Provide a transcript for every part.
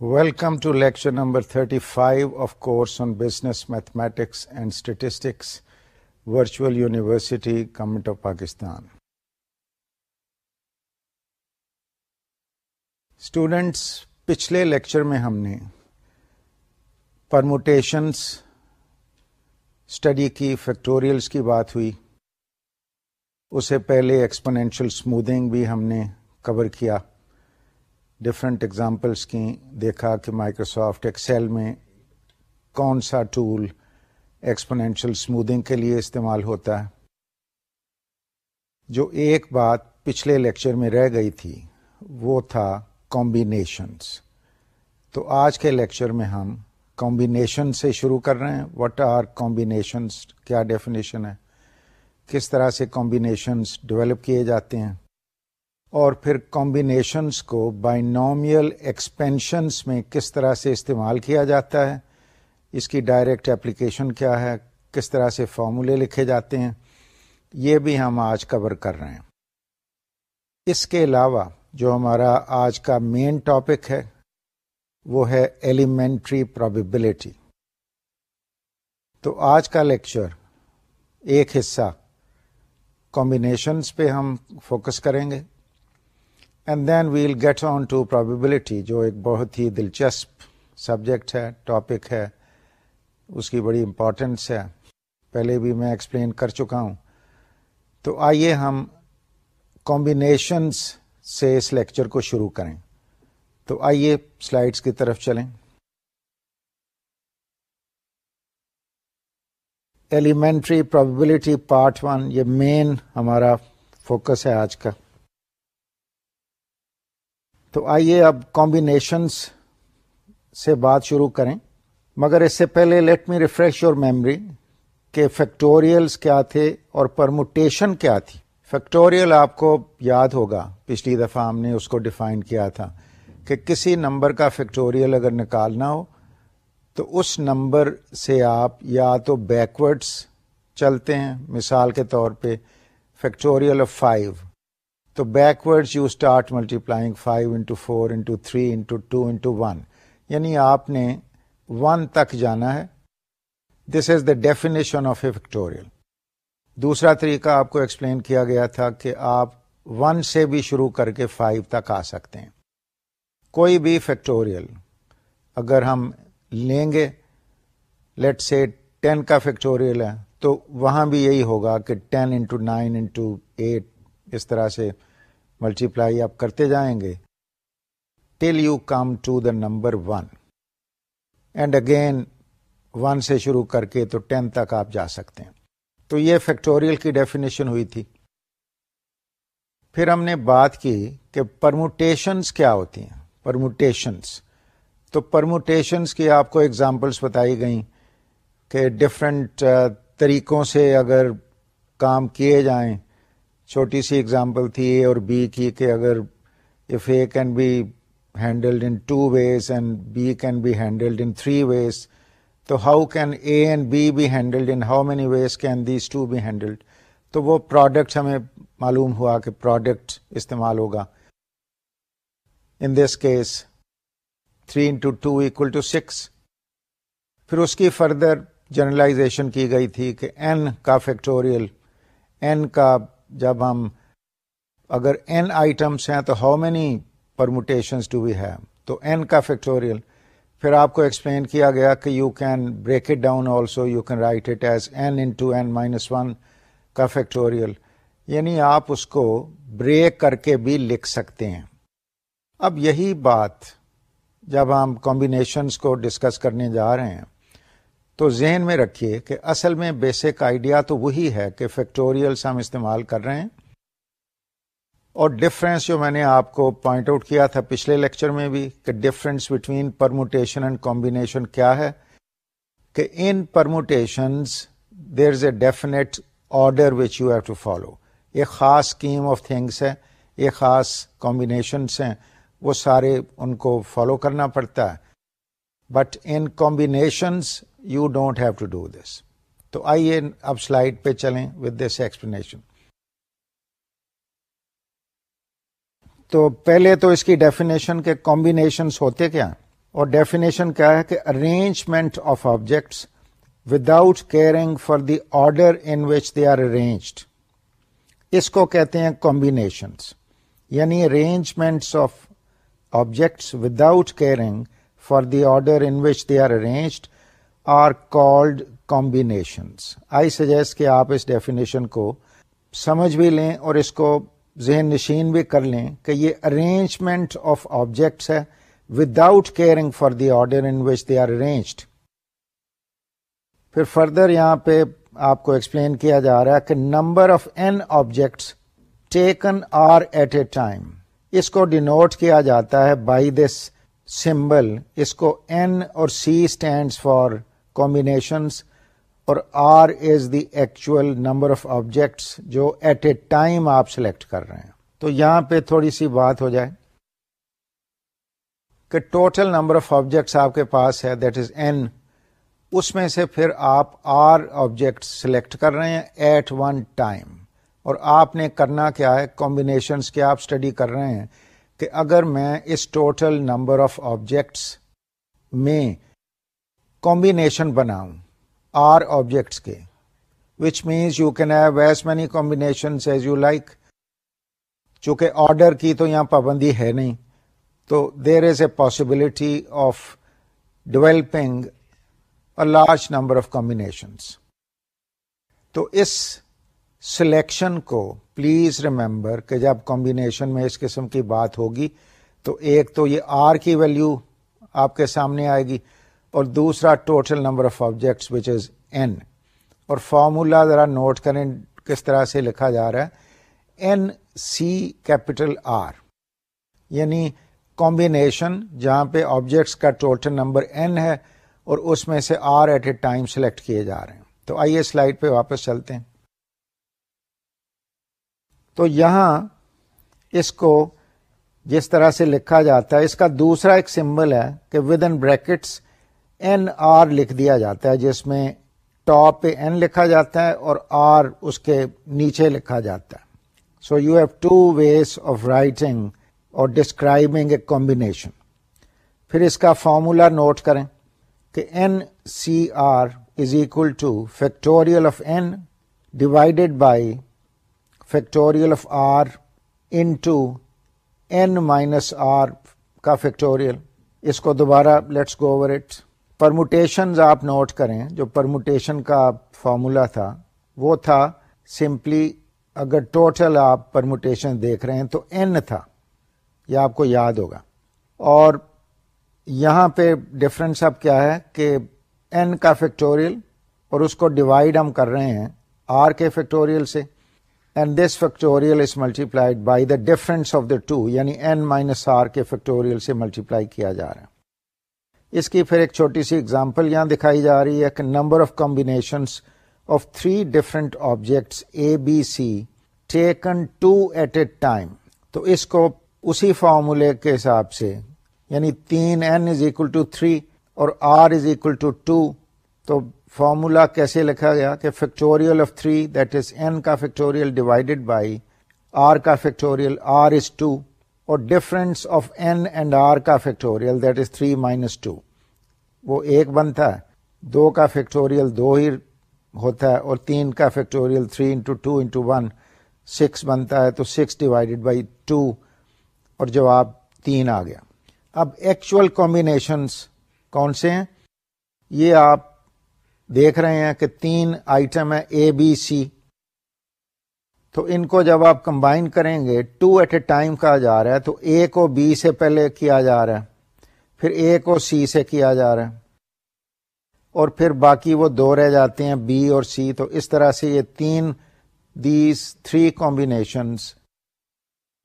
Welcome to lecture number thirty five of course on business mathematics and statistics virtual university government of Pakistan students پچھلے lecture میں ہم نے permutations study کی factorials کی بات ہوئی اسے پہلے ایکسپنینشل اسموتنگ بھی ہم نے کور کیا ڈفرینٹ ایگزامپلس کی دیکھا کہ مائکروسافٹ ایکسل میں کون سا ٹول ایکسپونینشل اسموتھنگ کے لیے استعمال ہوتا ہے؟ جو ایک بات پچھلے لیکچر میں رہ گئی تھی، وہ تھا کمبینیشنس تو آج کے لیکچر میں ہم کمبینیشن سے شروع کر رہے ہیں۔ وٹ آر کمبینیشنس کیا ڈیفینیشن ہے؟ کس طرح سے کمبینیشنس ڈیولپ کیے جاتے ہیں؟ اور پھر کمبینیشنس کو بائنومیل ایکسپینشنس میں کس طرح سے استعمال کیا جاتا ہے، اس کی ڈائریکٹ اپلیکیشن کیا ہے، کس طرح سے فارمولے لکھے جاتے ہیں، یہ بھی ہم آج کور کر رہے ہیں۔ اس کے علاوہ جو ہمارا آج کا مین ٹاپک ہے، وہ ہے ایلیمنٹری پرابیبلٹی تو آج کا لیکچر ایک حصہ کمبینیشنس پہ ہم فوکس کریں گے۔ And then we'll get on to probability جو ایک بہت ہی دلچسپ سبجیکٹ ہے، ٹاپک ہے، اس کی بڑی امپورٹینس ہے۔ پہلے بھی میں ایکسپلین کر چکا ہوں۔ تو آئیے ہم کمبینیشنس سے اس لیکچر کو شروع کریں۔ تو آئیے سلائڈس کی طرف چلیں۔ ایلیمنٹری پرابیبلٹی پارٹ ون یہ مین ہمارا فوکس ہے آج کا۔ تو آئیے اب کمبینیشنس سے بات شروع کریں۔ مگر اس سے پہلے let me refresh your memory کہ فیکٹوریلس کیا تھے اور پرموٹیشن کیا تھی۔ فیکٹوریل آپ کو یاد ہوگا، پچھلی دفعہ ہم نے اس کو ڈیفائن کیا تھا کہ کسی نمبر کا فیکٹوریل اگر نکالنا ہو، تو اس نمبر سے آپ یا تو بیکورڈس چلتے ہیں۔ مثال کے طور پہ فیکٹوریل آف فائیو تو because you start multiplying five into four into three into two into one یعنی آپ نے ون تک جانا ہے۔ This is the definition of a factorial دوسرا طریقہ آپ کو ایکسپلین کیا گیا تھا کہ آپ ون سے بھی شروع کر کے فائیو تک آ سکتے ہیں۔ کوئی بھی فیکٹوریل اگر ہم لیں گے لیٹ سے ٹین کا فیکٹوریل ہے، تو وہاں بھی یہی ہوگا کہ ten into nine into eight اس طرح سے ملٹی پلائی آپ کرتے جائیں گے. Till you come to the number one and again one سے شروع کر کے تو ٹین تک آپ جا سکتے ہیں. تو یہ فیکٹوریل کی ڈیفینیشن ہوئی تھی. پھر ہم نے بات کی کہ پرموٹیشنس کیا ہوتی ہیں. پرموٹیشنس تو پرموٹیشنس کی آپ کو ایگزامپلس بتائی گئیں کہ ڈفرینٹ uh, طریقوں سے اگر کام کیے جائیں چھوٹی سی ایگزامپل تھی اے اور بی کی کہ اگر if A can be handled in two ways and B can be handled in three ways تو how can A and B be handled in how many ways can these two be handled تو وہ product ہمیں معلوم ہوا کہ product استعمال ہوگا. In this case three into two equal to six پھر اس کی فردر جنرلائزیشن کی گئی تھی کہ این کا فیکٹوریل این کا جب ہم اگر این آئٹمس ہیں تو how many permutation to be have تو این کا فیکٹوریل پھر آپ کو ایکسپلین کیا گیا کہ you can break it down also you can write it as n into n minus one کا فیکٹوریل یعنی آپ اس کو بریک کر کے بھی لکھ سکتے ہیں. اب یہی بات جب ہم کمبینیشنس کو ڈسکس کرنے جا رہے ہیں تو ذہن میں رکھیے کہ اصل میں بیسک آئیڈیا تو وہی ہے کہ فیکٹوریلس ہم استعمال کر رہے ہیں۔ اور ڈفرینس جو میں نے آپ کو پوائنٹ آؤٹ کیا تھا پچھلے لیکچر میں بھی کہ difference between permutation and combination کیا ہے کہ in permutation there is a definite order which you have to follow ایک خاص اسکیم آف تھنگس ہے ایک خاص کمبینیشنس ہیں، وہ سارے ان کو فالو کرنا پڑتا ہے۔ But in combinations you don't have to do this تو آئیے اب سلائڈ پہ چلیں ود دس ایکسپلینیشن تو پہلے تو اس کی ڈیفینیشن کے کمبینیشنس ہوتے کیا اور ڈیفینیشن کیا ہے کہ arrangement of objects without caring for the order in which they are arranged اس کو کہتے ہیں کمبینیشنس یعنی arrangements of objects without caring for the order in which they are arranged are called combinations I suggest کہ آپ اس definition کو سمجھ بھی لیں اور اس کو ذہن نشین بھی کر لیں کہ یہ ارینجمنٹ آف آبجیکٹس ہے without caring for the order in which they are arranged پھر فردر یہاں پہ آپ کو ایکسپلین کیا جا رہا ہے کہ number of N objects taken R at a time اس کو ڈینوٹ کیا جاتا ہے بائی دس سمبل اس کو این اور سی اسٹینڈس فار کمبینیشنس اور R is the actual number of objects جو ایٹ اے ٹائم آپ سلیکٹ کر رہے ہیں۔ تو یہاں پہ تھوڑی سی بات ہو جائے کہ ٹوٹل نمبر آف آبجیکٹس آپ کے پاس ہے دیٹ از این اس میں سے پھر آپ آر آبجیکٹ سلیکٹ کر رہے ہیں ایٹ ون ٹائم اور آپ نے کرنا کیا ہے کمبینیشنس کے آپ اسٹڈی کر رہے ہیں۔ کہ اگر میں اس ٹوٹل نمبر آف آبجیکٹس میں کمبینیشن بناؤں آر آبجیکٹس کے which means you can have as many combination as you like چونکہ آرڈر کی تو یہاں پابندی ہے نہیں، تو there is a possibility of developing large number of combinations تو اس سلیکشن کو پلیز ریمبر کہ جب کمبینیشن میں اس قسم کی بات ہوگی، تو ایک تو یہ آر کی ویلو آپ کے سامنے آئے گی اور دوسرا total number of objects which is N اور فارمولا ذرا نوٹ کریں کس طرح سے لکھا جا رہا ہے۔ این سی کیپیٹل آر یعنی کمبینیشن جہاں پہ آبجیکٹس کا ٹوٹل نمبر این ہے اور اس میں سے r at a time select کیے جا رہے ہیں۔ تو آئیے سلائڈ پہ واپس چلتے ہیں۔ تو یہاں اس کو جس طرح سے لکھا جاتا ہے، اس کا دوسرا ایک سمبل ہے کہ within brackets N are لکھ دیا جاتا ہے، جس میں ٹاپ پہ این لکھا جاتا ہے اور آر اس کے نیچے لکھا جاتا ہے۔ So you have two ways of writing اور ڈسکرائبنگ اے کمبینیشن پھر اس کا فارمولا نوٹ کریں کہ N C R is equal to factorial of N divided by factorial of R into N minus R کا فیکٹوریل۔ اس کو دوبارہ let's go over it permutation آپ نوٹ کریں، جو پرموٹیشن کا فارمولا تھا، وہ تھا سمپلی اگر ٹوٹل آپ پرموٹیشن دیکھ رہے ہیں تو این تھا۔ یہ آپ کو یاد ہوگا۔ اور یہاں پہ ڈفرنس اب کیا ہے کہ این کا فیکٹوریل اور اس کو ڈیوائڈ ہم کر رہے ہیں آر کے فیکٹوریل سے۔ And this factorial is multiplied by the difference of the two یعنی این مائنس آر کے فیکٹوریل سے ملٹی پلائی کیا جا رہا ہے اس کی پھر ایک چھوٹی سی اگزامپل یہاں دکھائی جا رہی ہے کہ number of combination of three different objects A B C taken two at a time تو اس کو اسی فارمولے کے حساب سے یعنی تین N is equal to three اور R is equal to two تو فارمولا کیسے لکھا گیا کہ factorial of three that is N کا فیکٹوریل ڈیوائڈیڈ بائی آر کا فیکٹوریل آر از ٹو اور difference of N and R کا factorial that is three minus two وہ ایک بنتا ہے. دو کا فیکٹوریل دو ہی ہوتا ہے اور تین کا factorial three into two into one six بنتا ہے. تو سکس ڈیوائڈیڈ بائی ٹو اور جواب تین آ گیا. اب ایکچوئل کمبینیشنس کون سے ہیں؟ یہ آپ دیکھ رہے ہیں کہ تین آئٹم ہے اے بی سی تو ان کو جب آپ کمبائن کریں گے ٹو ایٹ اے ٹائم کہا جا رہا ہے، تو اے کو بی سے پہلے کیا جا رہا ہے، پھر اے کو سی سے کیا جا رہا ہے، اور پھر باقی وہ دو رہ جاتے ہیں بی اور سی تو اس طرح سے یہ تین دیز تھری کمبینیشنس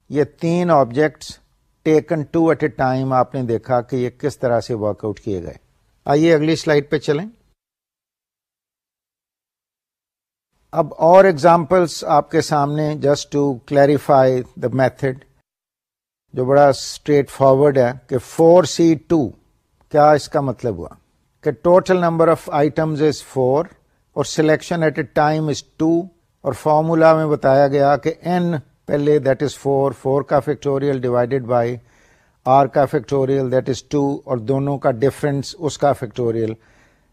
یہ تین objects taken two at a time آپ نے دیکھا کہ یہ کس طرح سے ورک آؤٹ کیے گئے۔ آئیے اگلی سلائڈ پہ چلیں۔ اب اور ایگزامپلس آپ کے سامنے just to clarify the method جو بڑا اسٹریٹ فارورڈ ہے کہ فور سی ٹو کیا اس کا مطلب ہوا؟ کہ total number of items is four اور selection at a time is two اور فارمولا میں بتایا گیا کہ این پہلے دیٹ از فور فور کا فیکٹوریل ڈیوائڈیڈ بائی آر کا فیکٹوریل دیٹ از ٹو اور دونوں کا ڈفرینس اس کا factorial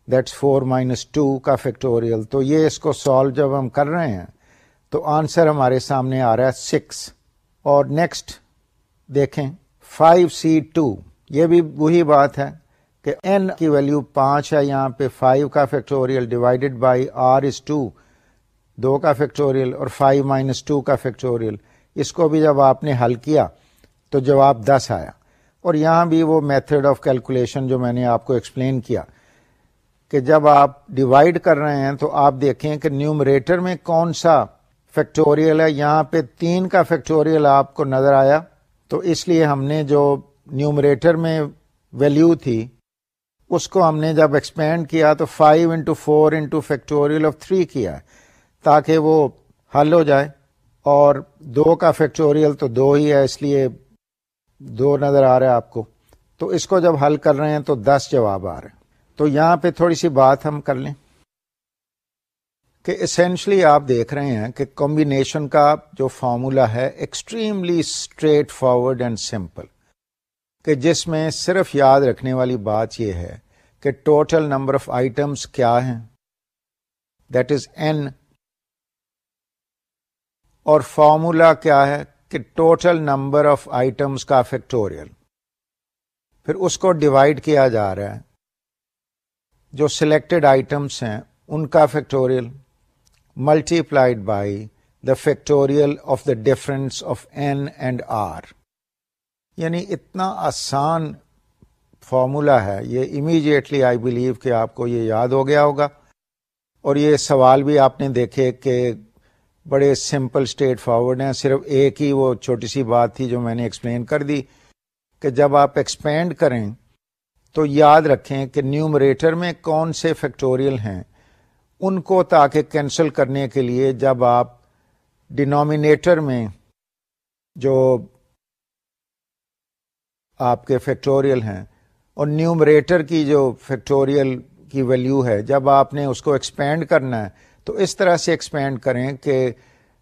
that's four minus two کا فیکٹوریل تو یہ اس کو سالو جب ہم کر رہے ہیں، تو آنسر ہمارے سامنے آ رہا ہے سکس اور نیکسٹ دیکھیں فائیو سی ٹو یہ بھی وہی بات ہے کہ این کی ویلو پانچ ہے، یہاں پہ فائیو کا factorial divided by R is two دو کا فیکٹوریل اور فائیو مائنس ٹو کا فیکٹوریل اس کو بھی جب آپ نے حل کیا، تو جواب دس آیا۔ اور یہاں بھی وہ میتھڈ آف کیلکولیشن جو میں نے آپ کو ایکسپلین کیا۔ کہ جب آپ ڈیوائڈ کر رہے ہیں تو آپ دیکھیں کہ نیومریٹر میں کون سا فیکٹوریل ہے؟ یہاں پہ تین کا فیکٹوریل آپ کو نظر آیا۔ تو اس لیے ہم نے جو نیومریٹر میں ویلو تھی، اس کو ہم نے جب ایکسپینڈ کیا تو five into four into factorial of three کیا تاکہ وہ حل ہو جائے۔ اور دو کا فیکٹوریل تو دو ہی ہے، اس لیے دو نظر آ رہا ہے آپ کو۔ تو اس کو جب حل کر رہے ہیں تو دس جواب آ رہے ہیں۔ تو یہاں پہ تھوڑی سی بات ہم کر لیں کہ اسینشلی آپ دیکھ رہے ہیں کہ کمبینیشن کا جو فارمولا ہے extremely straightforward and simple کہ جس میں صرف یاد رکھنے والی بات یہ ہے کہ ٹوٹل نمبر آف آئٹمس کیا ہیں؟ دیٹ از این اور فارمولا کیا ہے کہ ٹوٹل نمبر آف آئٹمس کا فیکٹوریل پھر اس کو ڈیوائڈ کیا جا رہا ہے جو سلیکٹڈ آئٹمس ہیں، ان کا factorial multiplied by the factorial of the difference of N and R یعنی اتنا آسان فارمولا ہے۔ یہ امیڈیٹلی آئی بلیو کہ آپ کو یہ یاد ہو گیا ہوگا۔ اور یہ سوال بھی آپ نے دیکھے کہ بڑے سمپل اسٹیٹ فارورڈ ہیں۔ صرف ایک ہی وہ چھوٹی سی بات تھی جو میں نے ایکسپلین کر دی کہ جب آپ ایکسپینڈ کریں تو یاد رکھیں کہ نیومریٹر میں کون سے فیکٹوریل ہیں۔ ان کو تاکہ کینسل کرنے کے لیے جب آپ ڈینومینیٹر میں جو آپ کے فیکٹوریل ہیں، اور نیومریٹر کی جو فیکٹوریل کی ویلیو ہے، جب آپ نے اس کو ایکسپینڈ کرنا ہے، تو اس طرح سے ایکسپینڈ کریں کہ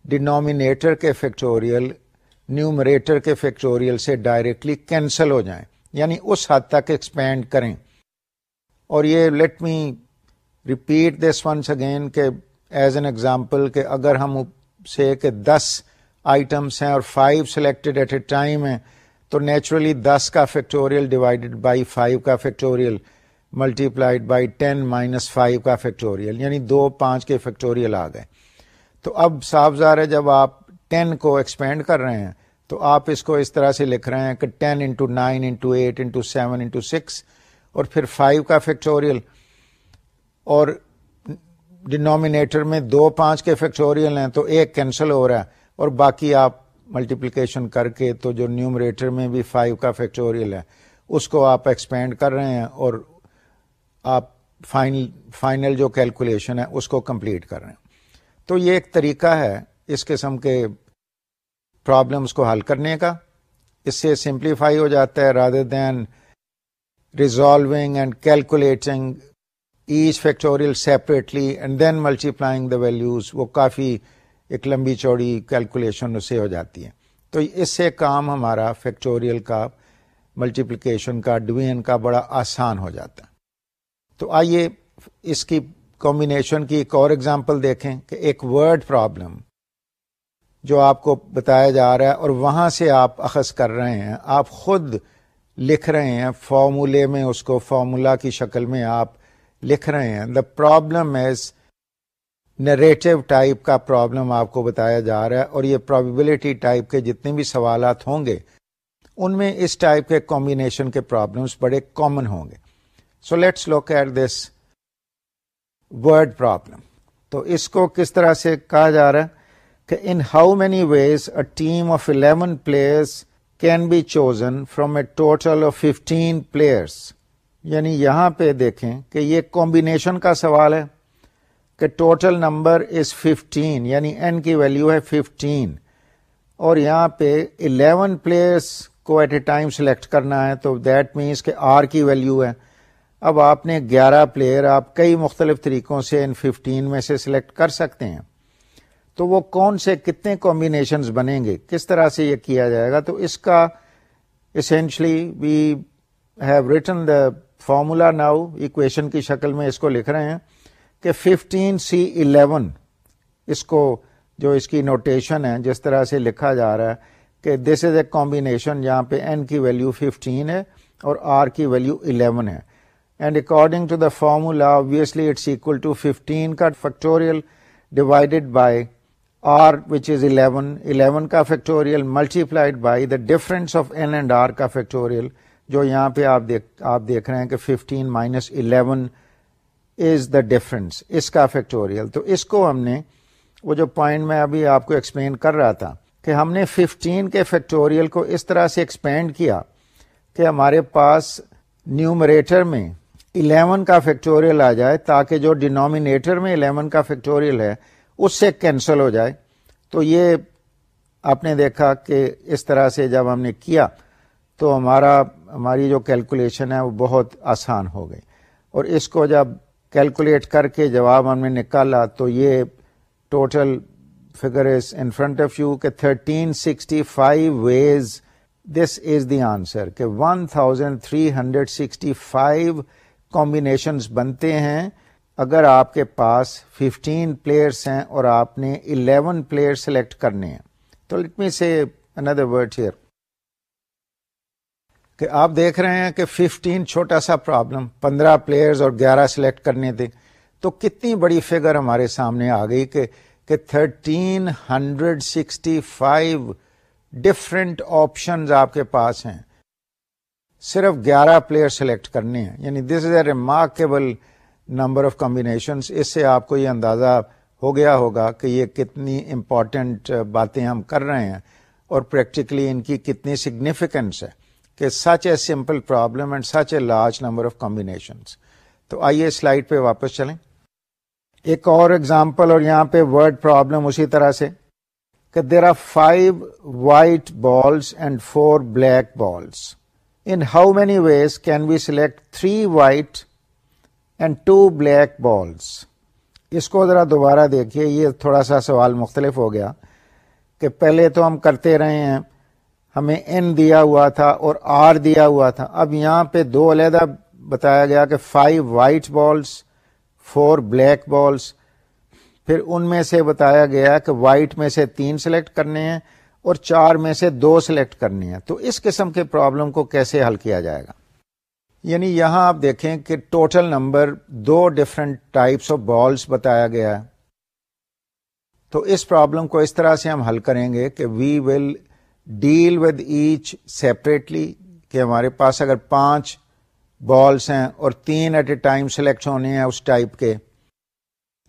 ڈینومینیٹر کے فیکٹوریل نیومریٹر کے فیکٹوریل سے ڈائریکٹلی کینسل ہو جائیں۔ یعنی اس حد تک ایکسپینڈ کریں۔ اور یہ let me repeat this once again کہ ایز این ایگزامپل کہ اگر ہم سے کہ دس آئٹمس ہیں اور five selected at a time ہیں، تو نیچرلی دس کا فیکٹوریل ڈیوائڈیڈ بائی فائیو کا factorial multiplied by ten minus five کا فیکٹوریل یعنی دو پانچ کے فیکٹوریل آ گئے۔ تو اب صاف ظاہر ہے جب آپ ٹین کو ایکسپینڈ کر رہے ہیں تو آپ اس کو اس طرح سے لکھ رہے ہیں کہ ten into nine into eight into seven into six اور پھر فائیو کا فیکٹوریل اور ڈینومینیٹر میں دو پانچ کے فیکٹوریل ہیں تو ایک کینسل ہو رہا ہے اور باقی آپ ملٹیپلیکیشن کر کے تو جو نیومریٹر میں بھی فائیو کا فیکٹوریل ہے اس کو آپ ایکسپینڈ کر رہے ہیں اور آپ فائنل فائنل جو کیلکولیشن ہے اس کو کمپلیٹ کر رہے ہیں۔ تو یہ ایک طریقہ ہے اس قسم کے پرابلمس کو حل کرنے کا۔ اس سے سمپلیفائی ہو جاتا ہے rather than resolving and calculating each factorial separately and then multiplying the values وہ کافی ایک لمبی چوڑی کیلکولیشن اس سے ہو جاتی ہے۔ تو اس سے کام ہمارا فیکٹوریل کا ملٹیپلیکیشن کا ڈویژن کا بڑا آسان ہو جاتا ہے۔ تو آئیے اس کی کمبینیشن کی ایک اور ایگزامپل دیکھیں کہ ایک ورڈ پرابلم جو آپ کو بتایا جا رہا ہے اور وہاں سے آپ اخذ کر رہے ہیں، آپ خود لکھ رہے ہیں، فارمولے میں اس کو، فارمولا کی شکل میں آپ لکھ رہے ہیں۔ The problem is narrative type کا پرابلم آپ کو بتایا جا رہا ہے اور یہ پرابیبلٹی ٹائپ کے جتنے بھی سوالات ہوں گے، ان میں اس ٹائپ کے کمبینیشن کے پرابلمس بڑے کامن ہوں گے۔ So let's look at this word problem تو اس کو کس طرح سے کہا جا رہا ہے؟ کہ in how many ways a team of eleven players can be chosen from a total of fifteen players یعنی یہاں پہ دیکھیں کہ یہ کمبینیشن کا سوال ہے کہ ٹوٹل نمبر از ففٹین یعنی این کی ویلو ہے ففٹین اور یہاں پہ الیون پلیئرس کو ایٹ اے ٹائم سلیکٹ کرنا ہے تو دیٹ مینس کہ آر کی ویلو ہے۔ اب آپ نے گیارہ پلیئر آپ کئی مختلف طریقوں سے ان ففٹین میں سے سلیکٹ کر سکتے ہیں۔ تو وہ کون سے کتنے کمبینیشنز بنیں گے؟ کس طرح سے یہ کیا جائے گا؟ تو اس کا essentially we have written the formula now equation کی شکل میں اس کو لکھ رہے ہیں کہ ففٹین سی الیون اس کو جو اس کی نوٹیشن ہے، جس طرح سے لکھا جا رہا ہے کہ دس از اے کمبینیشن جہاں پہ این کی ویلو 15 ہے اور آر کی ویلو 11 ہے۔ And according to the formula obviously it's equal to 15 کا factorial divided by r which is 11 11 کا factorial multiplied by the difference of n and r کا فیکٹوریل جو یہاں پہ آپ دیکھ آپ دیکھ رہے ہیں کہ 15 minus eleven is the difference اس کا فیکٹوریل تو اس کو ہم نے، وہ جو پوائنٹ میں ابھی آپ کو ایکسپلین کر رہا تھا کہ ہم نے 15 کے فیکٹوریل کو اس طرح سے ایکسپینڈ کیا کہ ہمارے پاس نیومریٹر میں 11 کا فیکٹوریل آ جائے تاکہ جو ڈینومینیٹر میں 11 کا فیکٹوریل ہے اس سے کینسل ہو جائے۔ تو یہ آپ نے دیکھا کہ اس طرح سے جب ہم نے کیا تو ہمارا، ہماری جو کیلکولیشن ہے وہ بہت آسان ہو گئی۔ اور اس کو جب کیلکولیٹ کر کے جواب ہم نے نکالا تو یہ total figure is in front of you کہ thirteen sixty five ways this is the answer کہ one thousand three hundred sixty five combinations بنتے ہیں۔ اگر آپ کے پاس ففٹین پلیئرس ہیں اور آپ نے الیون پلیئر سلیکٹ کرنے ہیں، تو لیٹ می سے اندر ورڈ ہیئر کہ آپ دیکھ رہے ہیں کہ ففٹین چھوٹا سا پرابلم پندرہ پلیئرز اور گیارہ سلیکٹ کرنے تھے، تو کتنی بڑی فگر ہمارے سامنے آ گئی کہ thirteen hundred sixty five different options آپ کے پاس ہیں۔ صرف گیارہ پلیئر سلیکٹ کرنے ہیں یعنی this is a remarkable number of combination اس سے آپ کو یہ اندازہ ہو گیا ہوگا کہ یہ کتنی امپورٹنٹ باتیں ہم کر رہے ہیں اور پریکٹیکلی ان کی کتنی سگنیفیکینس ہے کہ such a simple problem and such a large number of combination تو آئیے سلائڈ پہ واپس چلیں۔ ایک اور ایگزامپل اور یہاں پہ ورڈ پرابلم اسی طرح سے کہ there are five white balls and four black balls in how many ways can we select three white and two black balls اس کو ذرا دوبارہ دیکھیے، یہ تھوڑا سا سوال مختلف ہو گیا کہ پہلے تو ہم کرتے رہے ہیں، ہمیں این دیا ہوا تھا اور آر دیا ہوا تھا۔ اب یہاں پہ دو علیحدہ بتایا گیا کہ five white balls four black balls پھر ان میں سے بتایا گیا کہ وائٹ میں سے تین سلیکٹ کرنے ہیں اور چار میں سے دو سلیکٹ کرنے ہیں۔ تو اس قسم کے پرابلم کو کیسے حل کیا جائے گا؟ یعنی یہاں آپ دیکھیں کہ ٹوٹل نمبر دو ڈفرنٹ ٹائپس آف بالس بتایا گیا ہے۔ تو اس پرابلم کو اس طرح سے ہم حل کریں گے کہ we will deal with each separately کہ ہمارے پاس اگر پانچ بالس ہیں اور تین ایٹ اے ٹائم سلیکٹ ہونے ہیں اس ٹائپ کے،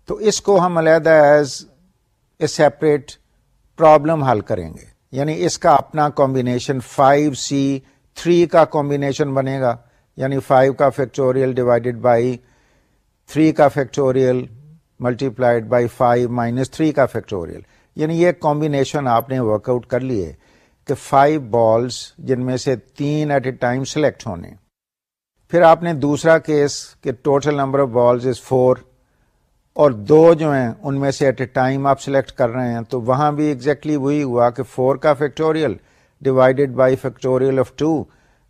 تو اس کو ہم علیحدہ ایز اے سیپریٹ پرابلم حل کریں گے۔ یعنی اس کا اپنا کمبینیشن فائیو سی تھری کا کمبینیشن بنے گا۔ یعنی فائیو کا فیکٹوریل ڈیوائڈیڈ بائی تھری کا factorial multiplied by five minus three کا فیکٹوریل یعنی یہ کمبینیشن آپ نے ورک آؤٹ کر لیے کہ فائیو بالس جن میں سے تین ایٹ اے ٹائم سلیکٹ ہونے. پھر آپ نے دوسرا کیس کہ total number of balls is four اور دو جو ہیں ان میں سے ایٹ اے ٹائم آپ سلیکٹ کر رہے ہیں تو وہاں بھی ایگزیکٹلی exactly وہی ہوا کہ فور کا factorial divided by factorial of two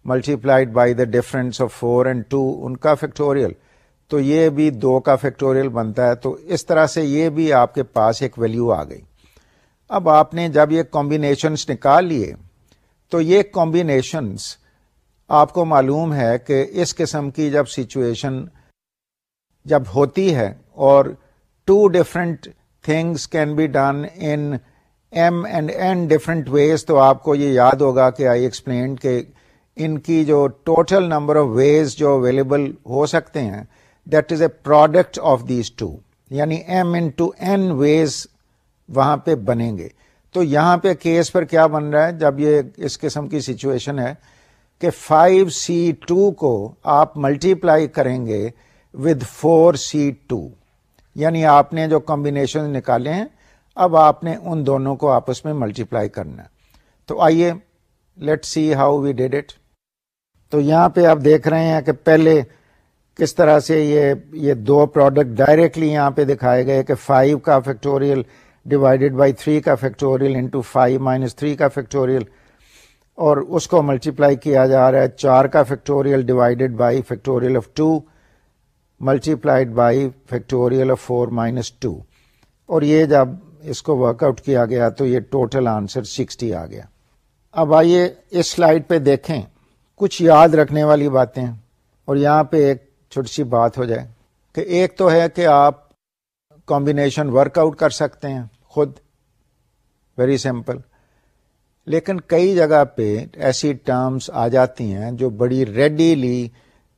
multiplied by the difference of four and two ان کا فیکٹوریل تو یہ بھی دو کا فیکٹوریل بنتا ہے۔ تو اس طرح سے یہ بھی آپ کے پاس ایک ویلو آ گئی۔ اب آپ نے جب یہ کمبینیشنس نکال لیے، تو یہ کمبینیشنس آپ کو معلوم ہے کہ اس قسم کی جب سچویشن جب ہوتی ہے اور two different things can be done in m and n different ways تو آپ کو یہ یاد ہوگا کہ آئی ایکسپلینڈ کہ ان کی جو ٹوٹل نمبر آف ویز جو اویلیبل ہو سکتے ہیں that is a product of these two یعنی m in to n ways وہاں پہ بنیں گے. تو یہاں پہ کیس پر کیا بن رہا ہے؟ جب یہ اس قسم کی سچویشن ہے کہ فائیو سی ٹو کو آپ ملٹی پلائی کریں گے ود فور سی ٹو یعنی آپ نے جو کمبینیشن نکالے ہیں، اب آپ نے ان دونوں کو آپس میں ملٹی پلائی کرنا تو آئیے let see how we did it تو یہاں پہ آپ دیکھ رہے ہیں کہ پہلے کس طرح سے یہ یہ دو پروڈکٹ ڈائریکٹلی یہاں پہ دکھائے گئے کہ فائیو کا فیکٹوریل ڈیوائڈیڈ بائی تھری کا factorial into five minus three کا فیکٹوریل اور اس کو ملٹیپلائی کیا جا رہا ہے، چار کا factorial divided by factorial of two multiplied by factorial of four minus two اور یہ جب اس کو ورک آؤٹ کیا گیا تو یہ ٹوٹل آنسر سکسٹی آ گیا۔ اب آئیے اس سلائڈ پہ دیکھیں۔ کچھ یاد رکھنے والی باتیں اور یہاں پہ ایک چھوٹی سی بات ہو جائے کہ ایک تو ہے کہ آپ کمبینیشن ورک آؤٹ کر سکتے ہیں، خود ویری سمپل لیکن کئی جگہ پہ ایسی ٹرمز آ جاتی ہیں جو بڑی ریڈیلی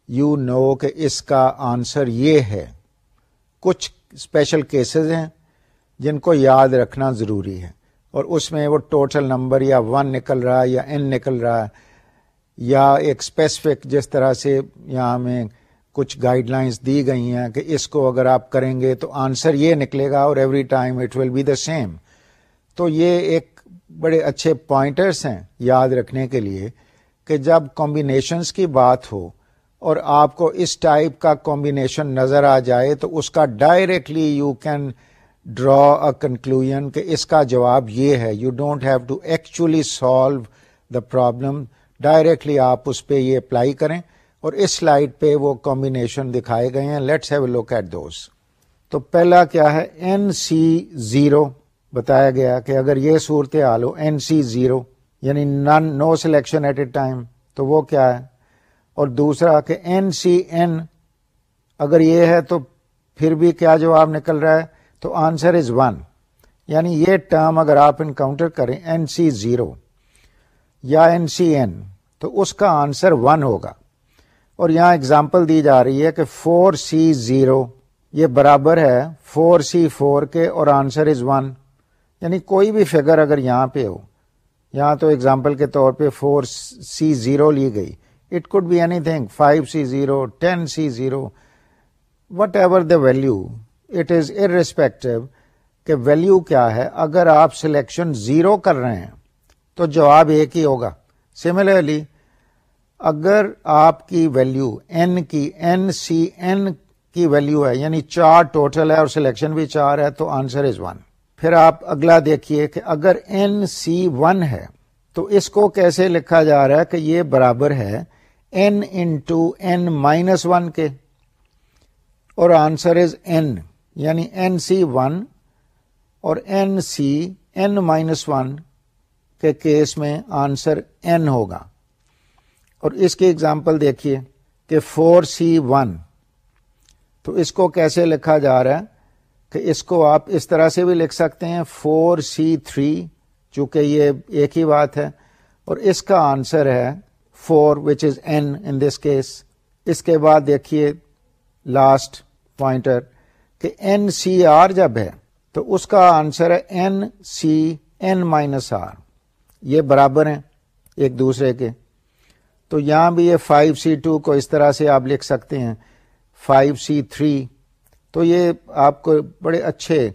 یو نو کہ اس کا آنسر یہ ہے۔ کچھ اسپیشل کیسز ہیں جن کو یاد رکھنا ضروری ہے اور اس میں وہ ٹوٹل نمبر یا ون نکل رہا ہے یا این نکل رہا ہے۔ یا ایک اسپیسیفک جس طرح سے یہاں میں کچھ گائیڈ لائنس دی گئی ہیں کہ اس کو اگر آپ کریں گے تو آنسر یہ نکلے گا اور every time it will be the same تو یہ ایک بڑے اچھے پوائنٹرس ہیں یاد رکھنے کے لیے کہ جب کمبینیشنس کی بات ہو اور آپ کو اس ٹائپ کا کمبینیشن نظر آ جائے تو اس کا directly you can draw a conclusion کہ اس کا جواب یہ ہے. You don't have to actually solve the problem directly آپ اس پہ یہ اپلائی کریں اور اس سلائڈ پہ وہ کمبینیشن دکھائے گئے ہیں. Let's have look at those تو پہلا کیا ہے؟ این سی زیرو بتایا گیا کہ اگر یہ صورت حال ہو این سی زیرو یعنی none no selection at a time تو وہ کیا ہے؟ اور دوسرا کہ این سی این اگر یہ ہے تو پھر بھی کیا جواب نکل رہا ہے؟ تو آنسر از ون یعنی یہ ٹرم اگر آپ انکاؤنٹر کریں این سی زیرو یا این سی این تو اس کا آنسر ون ہوگا۔ اور یہاں اگزامپل دی جا رہی ہے کہ فور سی زیرو یہ برابر ہے فور سی فور کے اور آنسر از ون یعنی کوئی بھی فگر اگر یہاں پہ ہو، یہاں تو اگزامپل کے طور پہ فور سی زیرو لی گئی۔ It could be anything five C zero ten C zero whatever the value it is irrespective کہ ویلو کیا ہے۔ اگر آپ سلیکشن زیرو کر رہے ہیں تو جواب ایک ہی ہوگا۔ سملرلی اگر آپ کی ویلو این کی این سی این کی ویلو ہے یعنی چار ٹوٹل ہے اور سلیکشن بھی چار ہے، تو آنسر از ون پھر آپ اگلا دیکھیے کہ اگر این سی ون ہے، تو اس کو کیسے لکھا جا رہا ہے کہ یہ برابر ہے n into n minus one کے؟ اور آنسر از این یعنی این سی ون اور n C n minus one کے کیس میں آنسر این ہوگا۔ اور اس کی اگزامپل دیکھیے کہ فور سی ون تو اس کو کیسے لکھا جا رہا ہے کہ اس کو آپ اس طرح سے بھی لکھ سکتے ہیں فور سی تھری چونکہ یہ ایک ہی بات ہے۔ اور اس کا آنسر ہے four which is n in this case اس کے بعد دیکھیے لاسٹ پوائنٹر کہ این سی آر جب ہے تو اس کا آنسر ہے n C n minus r یہ برابر ہیں ایک دوسرے کے۔ تو یہاں بھی یہ فائیو سی ٹو کو اس طرح سے آپ لکھ سکتے ہیں۔ Five C three. تو یہ آپ کو بڑے اچھے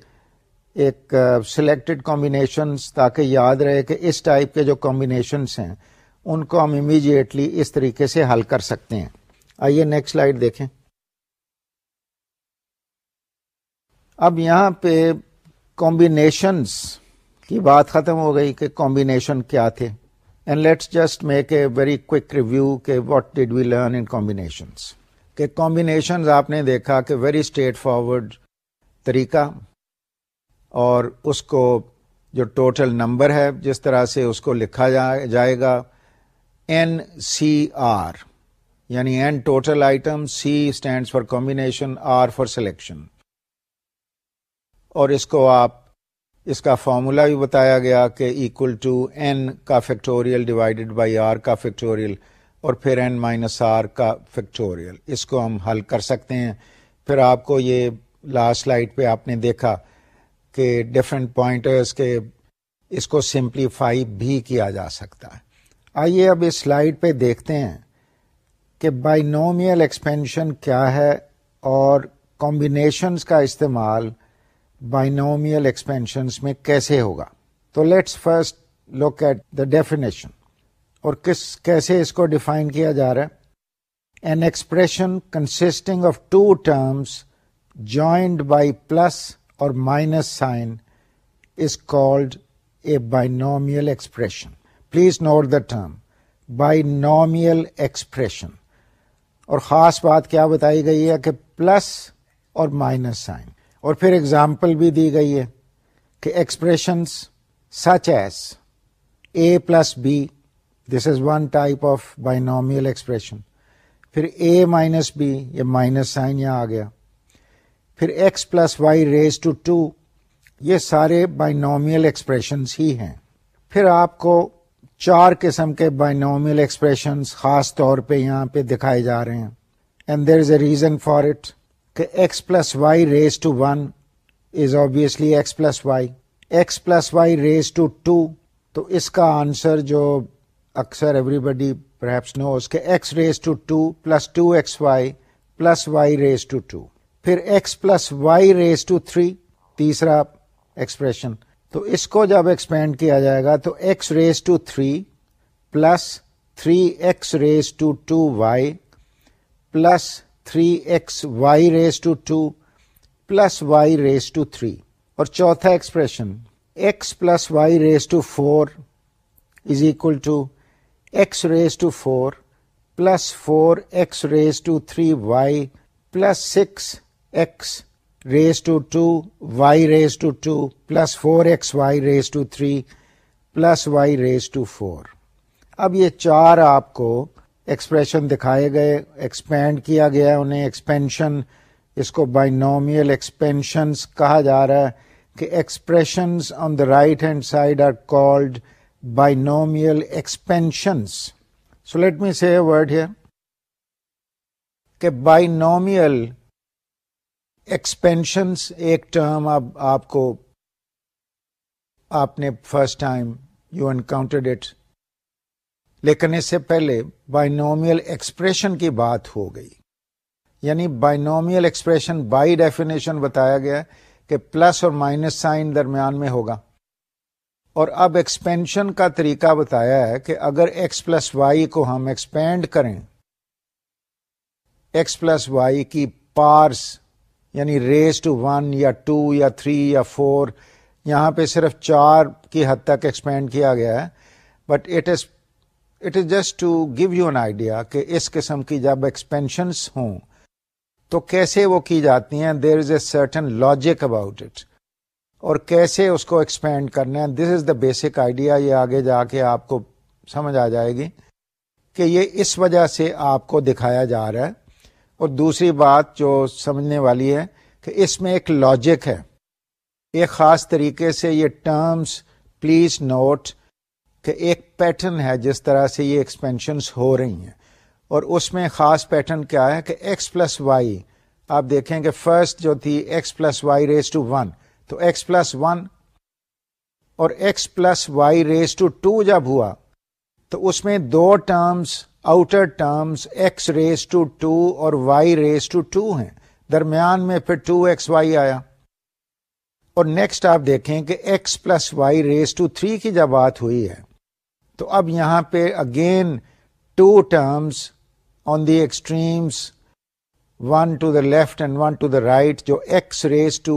ایک سلیکٹڈ کمبینیشنس تاکہ یاد رہے کہ اس ٹائپ کے جو کمبینیشنس ہیں، ان کو ہم امیجیٹلی اس طریقے سے حل کر سکتے ہیں۔ آئیے نیکسٹ سلائڈ دیکھیں۔ اب یہاں پہ کمبینیشنس کی بات ختم ہو گئی کہ کمبینیشن کیا تھے۔ And let's just make a very quick review کہ what did we learn in combinations کہ کمبینیشنز آپ نے دیکھا کہ ویری اسٹریٹ فارورڈ طریقہ اور اس کو جو ٹوٹل نمبر ہے جس طرح سے اس کو لکھا جائے گا۔ این سی آر یعنی n total item C stand for combination r for selection اور اس کو آپ اس کا فارمولا بھی بتایا گیا کہ اکول ٹو این کا فیکٹوریل ڈیوائڈیڈ بائی آر کا فیکٹوریل اور پھر این مائنس آر کا فیکٹوریل اس کو ہم حل کر سکتے ہیں۔ پھر آپ کو یہ لاسٹ لائٹ پہ آپ نے دیکھا کہ ڈفرینٹ پوائنٹرس کے اس کو سمپلیفائی بھی کیا جا سکتا ہے۔ آئیے اب اس سلائڈ پہ دیکھتے ہیں کہ بائنومیل ایکسپینشن کیا ہے اور کمبینیشنس کا استعمال بائنومیل ایکسپینشنس میں کیسے ہوگا؟ تو let's first look at the definition اور کس کیسے اس کو ڈیفائن کیا جا رہا ہے؟ An expression consisting of two terms joined by plus اور minus sign is called a binomial expression please note the term binomial expression اور خاص بات کیا بتائی گئی ہے کہ پلس اور مائنس سائن اور پھر اگزامپل بھی دی گئی ہے کہ expressions such as a plus b this is one type of binomial expression پھر اے مائنس بی یہ مائنس سائن یہاں آ گیا پھر x plus y raise to two یہ سارے بائنومیل ایکسپریشنس ہی ہیں پھر آپ کو چار قسم کے بائنومیل ایکسپریشنس خاص طور پہ یہاں پہ دکھائے جا رہے ہیں and there is a reason for it کہ x plus y raise to one is obviously x plus y x plus y raise to two تو اس کا آنسر جو اکثر ایوری بڈی پرہیپس نوز کہ x raise to two plus two x y plus y raise to two پھر x plus y raise to three تیسرا expression تو اس کو جب ایکسپینڈ کیا جائے گا تو x raise to three plus three x raise to two y plus three x y raise to two plus y raise to three اور چوتھا expression x plus y raise to four is equal to x raise to four plus four x raise to three y plus six x raise to two y raise to two plus four x y raise to three plus y raise to four اب یہ چار آپ کو expression دکھائے گئے expand کیا گیا انہیں ایکسپینشن اس کو بائی نومیل ایکسپینشنس کہا جا رہا ہے کہ expressions on the right hand side are called binomial expansions so let me see word here کہ بائنومیل ایکسپینشنس ایک ٹرم اب آپ کو، آپ نے first time you encountered it لیکن اس سے پہلے بائنومیل ایکسپریشن کی بات ہو گئی۔ یعنی بائنومیل ایکسپریشن بائی ڈیفینیشن بتایا گیا کہ پلس اور مائنس سائن درمیان میں ہوگا۔ اور اب ایکسپینشن کا طریقہ بتایا ہے کہ اگر ایکس پلس وائی کو ہم ایکسپینڈ کریں، ایکس پلس وائی کی پارس یعنی ریز ٹو ون یا ٹو یا تھری یا فور، یہاں پہ صرف چار کی حد تک ایکسپینڈ کیا گیا ہے، but it is it is just to give you an idea کہ اس قسم کی جب ایکسپینشنس ہوں، تو کیسے وہ کی جاتی ہیں؟ There is a certain logic about it اور کیسے اس کو ایکسپینڈ کرنا ہے this is the basic idea یہ آگے جا کے آپ کو سمجھ آ جائے گی کہ یہ اس وجہ سے آپ کو دکھایا جا رہا ہے۔ اور دوسری بات جو سمجھنے والی ہے کہ اس میں ایک لاجک ہے۔ ایک خاص طریقے سے یہ ٹرمز پلیز نوٹ کہ ایک پیٹرن ہے جس طرح سے یہ ایکسپینشنس ہو رہی ہیں۔ اور اس میں خاص پیٹرن کیا ہے کہ ایکس پلس وائی آپ دیکھیں کہ فرسٹ جو تھی x plus y raise to one تو ایکس پلس ون اور x plus y raise to two جب ہوا، تو اس میں دو terms outer terms x raise to two اور وائی ریز ٹو ٹو ہیں۔ درمیان میں پھر ٹو ایکس وائی آیا۔ اور نیکسٹ آپ دیکھیں کہ x plus y raise to three کی جب بات ہوئی ہے تو اب یہاں پہ again to terms on the extremes one to the left and one to the right جو ایکس ریز ٹو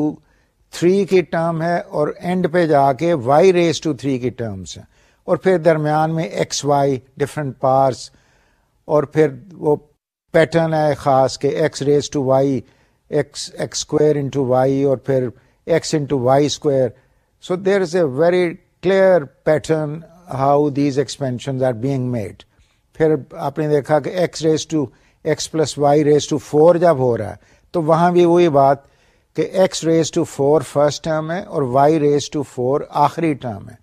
تھری کی ٹرم ہے اور اینڈ پہ جا کے وائی ریز ٹو تھری کی ٹرمز ہیں۔ اور پھر درمیان میں ایکس وائی ڈفرنٹ پارس اور پھر وہ پیٹرن ہے خاص کہ x raise to y x x square into y اور پھر x into y square so there is a very clear pattern how these expansion are being made پھر آپ نے دیکھا کہ x raise to x plus y raise to four جب ہو رہا ہے، تو وہاں بھی وہی بات کہ x raise to four first term ہے اور وائی ریز ٹو فور آخری ٹرم ہے۔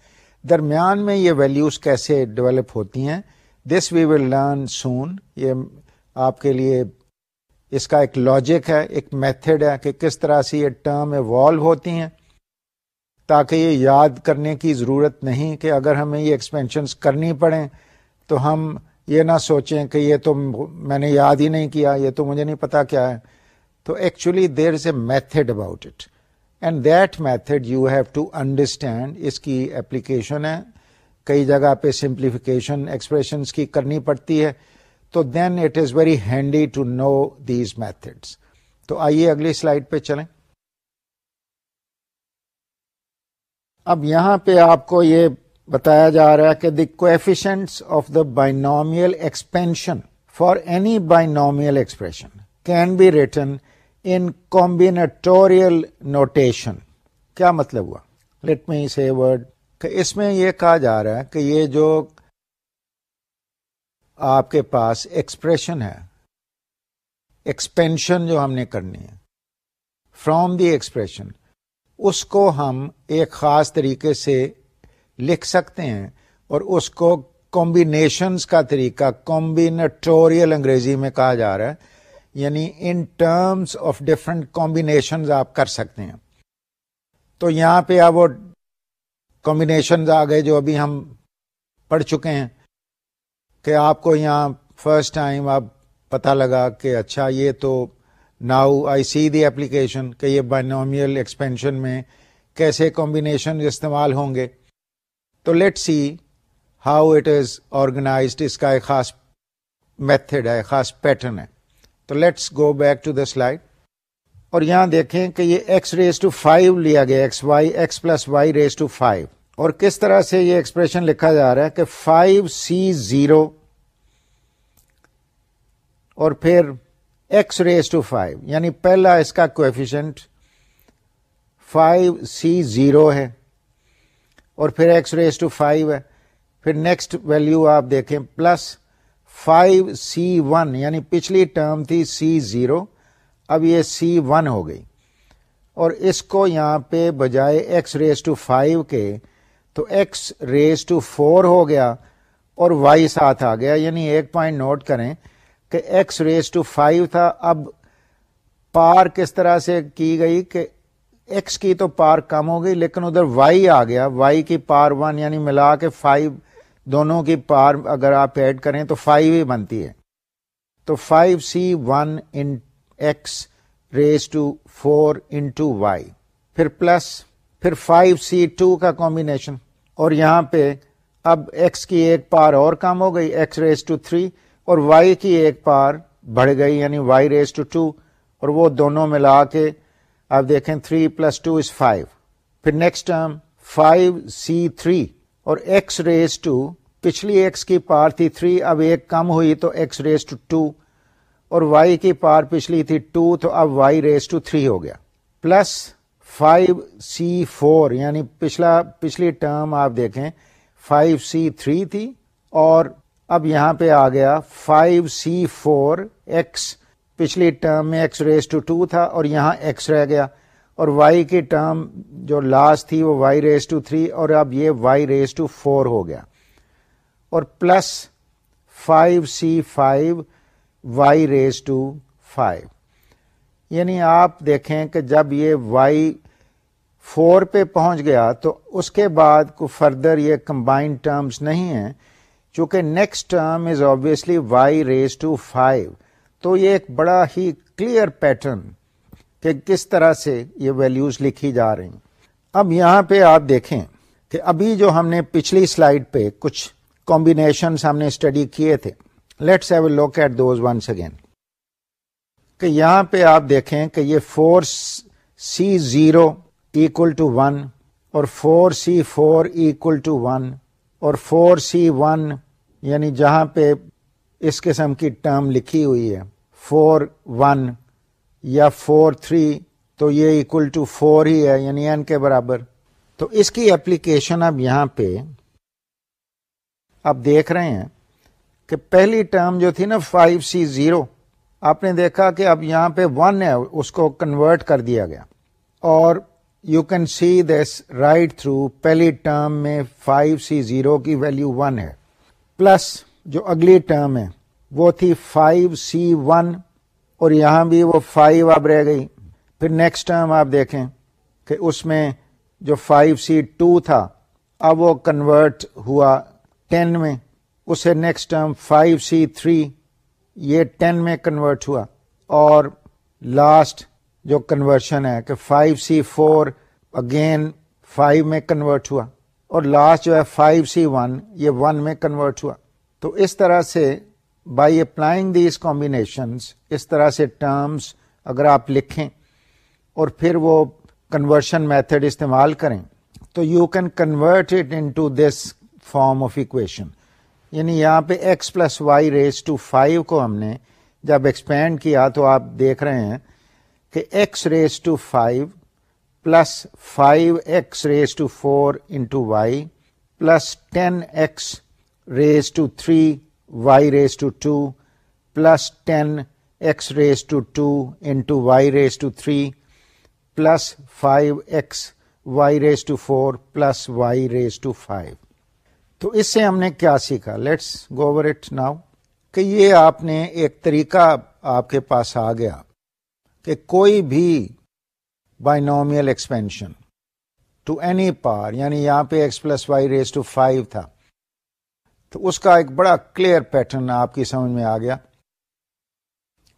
درمیان میں یہ ویلیوز کیسے ڈیولپ ہوتی ہیں دس وی ول لرن سون یہ آپ کے لیے اس کا ایک لاجک ہے، ایک میتھڈ ہے کہ کس طرح سے یہ ٹرم ایوالو ہوتی ہیں۔ تاکہ یہ یاد کرنے کی ضرورت نہیں کہ اگر ہمیں یہ ایکسپینشنس کرنی پڑیں، تو ہم یہ نہ سوچیں کہ یہ تو میں نے یاد ہی نہیں کیا، یہ تو مجھے نہیں پتا کیا ہے۔ تو actually there is a method about it and that method you have to understand اس کی اپلیکیشن ہے۔ کئی جگہ پہ سمپلیفیکیشن ایکسپریشنس کی کرنی پڑتی ہے۔ تو then it is very handy to know these methods تو آئیے اگلی سلائڈ پہ چلیں۔ اب یہاں پہ آپ کو یہ بتایا جا رہا ہے کہ the coefficients of the binomial expansion for any binomial expression can be written in combinatorial notation کیا مطلب ہوا؟ لیٹ می سی ورڈ کہ اس میں یہ کہا جا رہا ہے کہ یہ جو آپ کے پاس ایکسپریشن ہے ایکسپینشن جو ہم نے کرنی ہے فرام دی ایکسپریشن اس کو ہم ایک خاص طریقے سے لکھ سکتے ہیں اور اس کو کمبینیشنز کا طریقہ کمبینٹوریل انگریزی میں کہا جا رہا ہے یعنی in terms of different combinations آپ کر سکتے ہیں۔ تو یہاں پہ اب وہ کمبینیشنز آ گئے جو ابھی ہم پڑھ چکے ہیں۔ کہ آپ کو یہاں فرسٹ ٹائم اب پتا لگا کہ اچھا یہ تو now I C the application کہ یہ بائنومیل ایکسپینشن میں کیسے کمبینیشن استعمال ہوں گے۔ تو let see how it is organized اس کا ایک خاص میتھڈ ہے خاص پیٹرن ہے۔ تو let's go back to the slide اور یہاں دیکھیں کہ یہ ایکس ریز ٹو فائیو لیا گیا x y x plus y raise to five اور کس طرح سے یہ ایکسپریشن لکھا جا رہا ہے کہ فائیو سی زیرو اور پھر ایکس ریز ٹو فائیو یعنی پہلا اس کا کوفیشنٹ فائیو سی زیرو ہے اور پھر ایکس ریز ٹو فائیو ہے. پھر نیکسٹ ویلو آپ دیکھیں پلس فائیو سی ون یعنی پچھلی ٹرم تھی سی زیرو اب یہ سی ون ہو گئی. اور اس کو یہاں پہ بجائے ایکس ریز ٹو فائیو کے تو ایکس ریز ٹو فور ہو گیا اور وائی ساتھ آ گیا. یعنی ایک پوائنٹ نوٹ کریں کہ ایکس ریز ٹو فائیو تھا، اب پار کس طرح سے کی گئی کہ ایکس کی تو پار کم ہو گئی، لیکن ادھر وائی آ گیا۔ وائی کی پار ون یعنی ملا کے فائیو دونوں کی پار اگر آپ ایڈ کریں تو فائیو ہی بنتی ہے۔ تو five C one in x raise to four into y پھر پلس پھر فائیو سی ٹو کا کمبینیشن اور یہاں پہ اب ایکس کی ایک پار اور کم ہو گئی ایکس ریز ٹو تھری اور وائی کی ایک پار بڑھ گئی یعنی وائی ریز ٹو ٹو، اور وہ دونوں ملا کے آپ دیکھیں three plus two is five. پھر next term five C three اور ایکس ریز ٹو، پچھلی ایکس کی پار تھی تھری، اب ایک کم ہوئی تو ایکس ریز ٹو ٹو، اور وائی کی پار پچھلی تھی ٹو، تو اب وائی ریز ٹو تھری ہو گیا۔ پلس فائیو سی فور یعنی پچھلا، پچھلی ٹرم آپ دیکھیں، فائیو سی تھری تھی اور اب یہاں پہ آ گیا فائیو سی فور ایکس۔ پچھلی ٹرم میں ایکس ریز ٹو ٹو تھا اور یہاں ایکس رہ گیا۔ اور وائی کی ٹرم جو لاسٹ تھی وہ وائی ریز ٹو تھری اور اب یہ وائی ریز ٹو فور ہو گیا۔ اور plus five C five y raise to five. یعنی آپ دیکھیں کہ جب یہ وائی فور پہ پہنچ گیا تو اس کے بعد کو فردر یہ کمبائنڈ ٹرمز نہیں ہیں۔ چونکہ next term is obviously y raise to five تو یہ ایک بڑا ہی کلیئر پیٹرن کہ کس طرح سے یہ ویلیوز لکھی جا رہی اب یہاں پہ آپ دیکھیں کہ ابھی جو ہم نے پچھلی سلائڈ پہ کچھ کمبینیشن ہم نے اسٹڈی کیے تھے۔ Let's have look at those once again کہ یہاں پہ آپ دیکھیں کہ یہ four C zero equal to one اور four C four equal to one اور فور سی ون یعنی جہاں پہ اس قسم کی ٹرم لکھی ہوئی ہے، فور ون یا فور تھری، تو یہ اکول ٹو فور ہی ہے یعنی این کے برابر۔ تو اس کی اپلیکیشن اب یہاں پہ آپ دیکھ رہے ہیں کہ پہلی ٹرم جو تھی نا فائیو سی زیرو، آپ نے دیکھا کہ اب یہاں پہ ون ہے، اس کو کنورٹ کر دیا گیا۔ اور you can see this right through پہلی ٹرم میں فائیو سی زیرو کی ویلو ون ہے۔ پلس جو اگلی ٹرم ہے، وہ تھی فائیو سی ون اور یہاں بھی وہ فائیو اب رہ گئی۔ پھر نیکسٹ ٹرم آپ دیکھیں کہ اس میں جو فائیو سی ٹو تھا، اب وہ کنورٹ ہوا ٹین میں۔ اسے next term five C three یہ ٹین میں کنورٹ ہوا۔ اور لاسٹ جو کنورشن ہے کہ five C four again five میں کنورٹ ہوا اور لاسٹ جو ہے فائیو سی ون یہ ون میں کنورٹ ہوا۔ تو اس طرح سے بائی اپلائنگ دیز کمبینیشنس اس طرح سے ٹرمز اگر آپ لکھیں اور پھر وہ کنورشن میتھڈ استعمال کریں، تو you can convert it into this form of equation یعنی یہاں پہ x plus y raise to five کو ہم نے جب ایکسپینڈ کیا تو آپ دیکھ رہے ہیں کہ x raise to five plus five x raise to four into y plus ten x raise to three y raise to two plus ten x raise to two into y raise to three plus five x y raise to four plus y raise to five تو اس سے ہم نے کیا سیکھا؟ Let's go over it now کہ یہ آپ نے ایک طریقہ آپ کے پاس آ گیا۔ کہ کوئی بھی بائنومیل ایکسپینشن ٹو اینی پار یعنی یہاں پہ x plus y raise to five تھا، تو اس کا ایک بڑا کلیئر پیٹرن آپ کی سمجھ میں آ گیا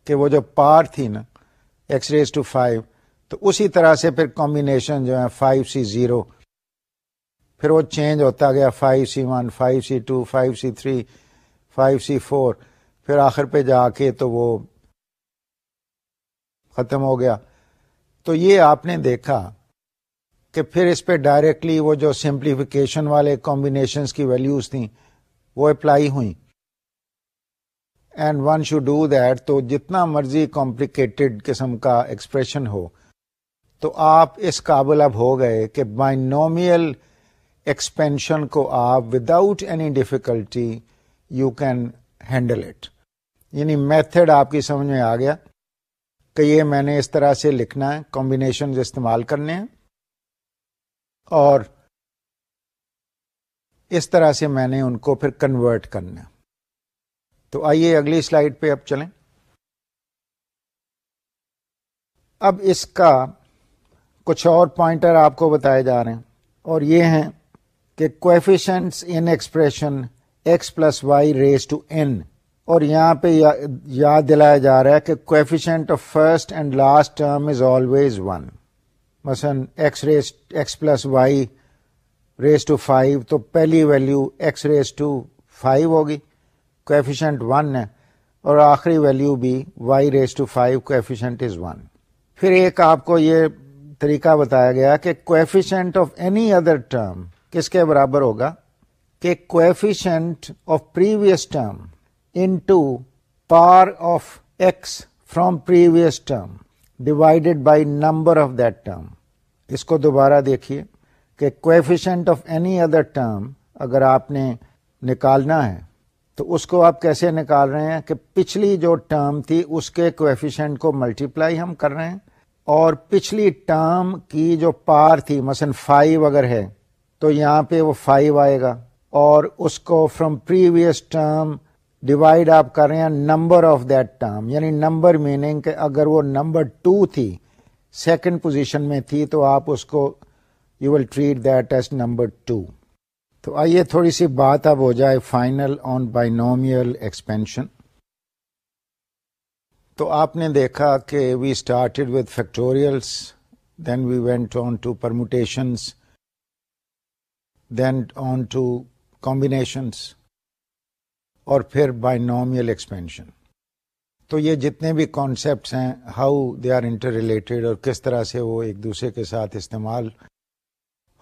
کہ وہ جو پار تھی نا ایکس ریز ٹو فائیو تو اسی طرح سے پھر کمبینیشن جو ہے فائیو سی زیرو پھر وہ چینج ہوتا گیا five C one five C two five C three five C four پھر آخر پہ جا کے تو وہ ختم ہو گیا۔ تو یہ آپ نے دیکھا کہ پھر اس پہ ڈائریکٹلی وہ جو سمپلیفیکیشن والے کمبینیشنس کی ویلیوز تھیں، وہ اپلائی ہوئیں۔ And once you do that تو جتنا مرضی کمپلیکیٹڈ قسم کا ایکسپریشن ہو۔ تو آپ اس قابل اب ہو گئے کہ بائنومیل ایکسپینشن کو آپ without any difficulty you can handle it یعنی میتھڈ آپ کی سمجھ میں آ گیا۔ کہ یہ میں نے اس طرح سے لکھنا ہے کمبینیشن استعمال کرنے ہیں۔ اور اس طرح سے میں نے ان کو پھر کنورٹ کرنا تو آئیے اگلی سلائڈ پہ اب چلیں۔ اب اس کا کچھ اور پوائنٹر آپ کو بتائے جا رہے ہیں۔ اور یہ ہیں کہ coefficients in expression x plus y raise to n اور یہاں پہ یاد دلایا جا رہا ہے کہ coefficient of first and last term is always one مثلاً x raise x plus y raise to five تو پہلی value x raise to five ہوگی. کوفیشنٹ ون ہے اور آخری ویلو بھی y raise to five coefficient is one پھر ایک آپ کو یہ طریقہ بتایا گیا کہ coefficient of any other term کس کے برابر ہوگا؟ کہ coefficient of previous term into power of x from previous term divided by number of that term اس کو دوبارہ دیکھیے کہ coefficient of any other term اگر آپ نے نکالنا ہے تو اس کو آپ کیسے نکال رہے ہیں کہ پچھلی جو ٹرم تھی اس کے کوفیشنٹ کو ملٹیپلائی ہم کر رہے ہیں اور پچھلی ٹرم کی جو پار تھی مثلا فائیو اگر ہے تو یہاں پہ وہ فائیو آئے گا اور اس کو فروم پریویس ٹرم ڈیوائڈ آپ کر رہے ہیں نمبر آف دیٹ ٹرم یعنی نمبر میننگ کہ اگر وہ نمبر ٹو تھی سیکنڈ پوزیشن میں تھی، تو آپ اس کو you will treat that as number two تو آئیے تھوڑی سی بات اب ہو جائے فائنل آن بائنومیل ایکسپینشن تو آپ نے دیکھا کہ we started with factorials then we went on to permutations then on to combinations اور پھر بائی نومیل ایکسپینشن تو یہ جتنے بھی کانسیپٹس ہیں how they are interrelated اور کس طرح سے وہ ایک دوسرے کے ساتھ استعمال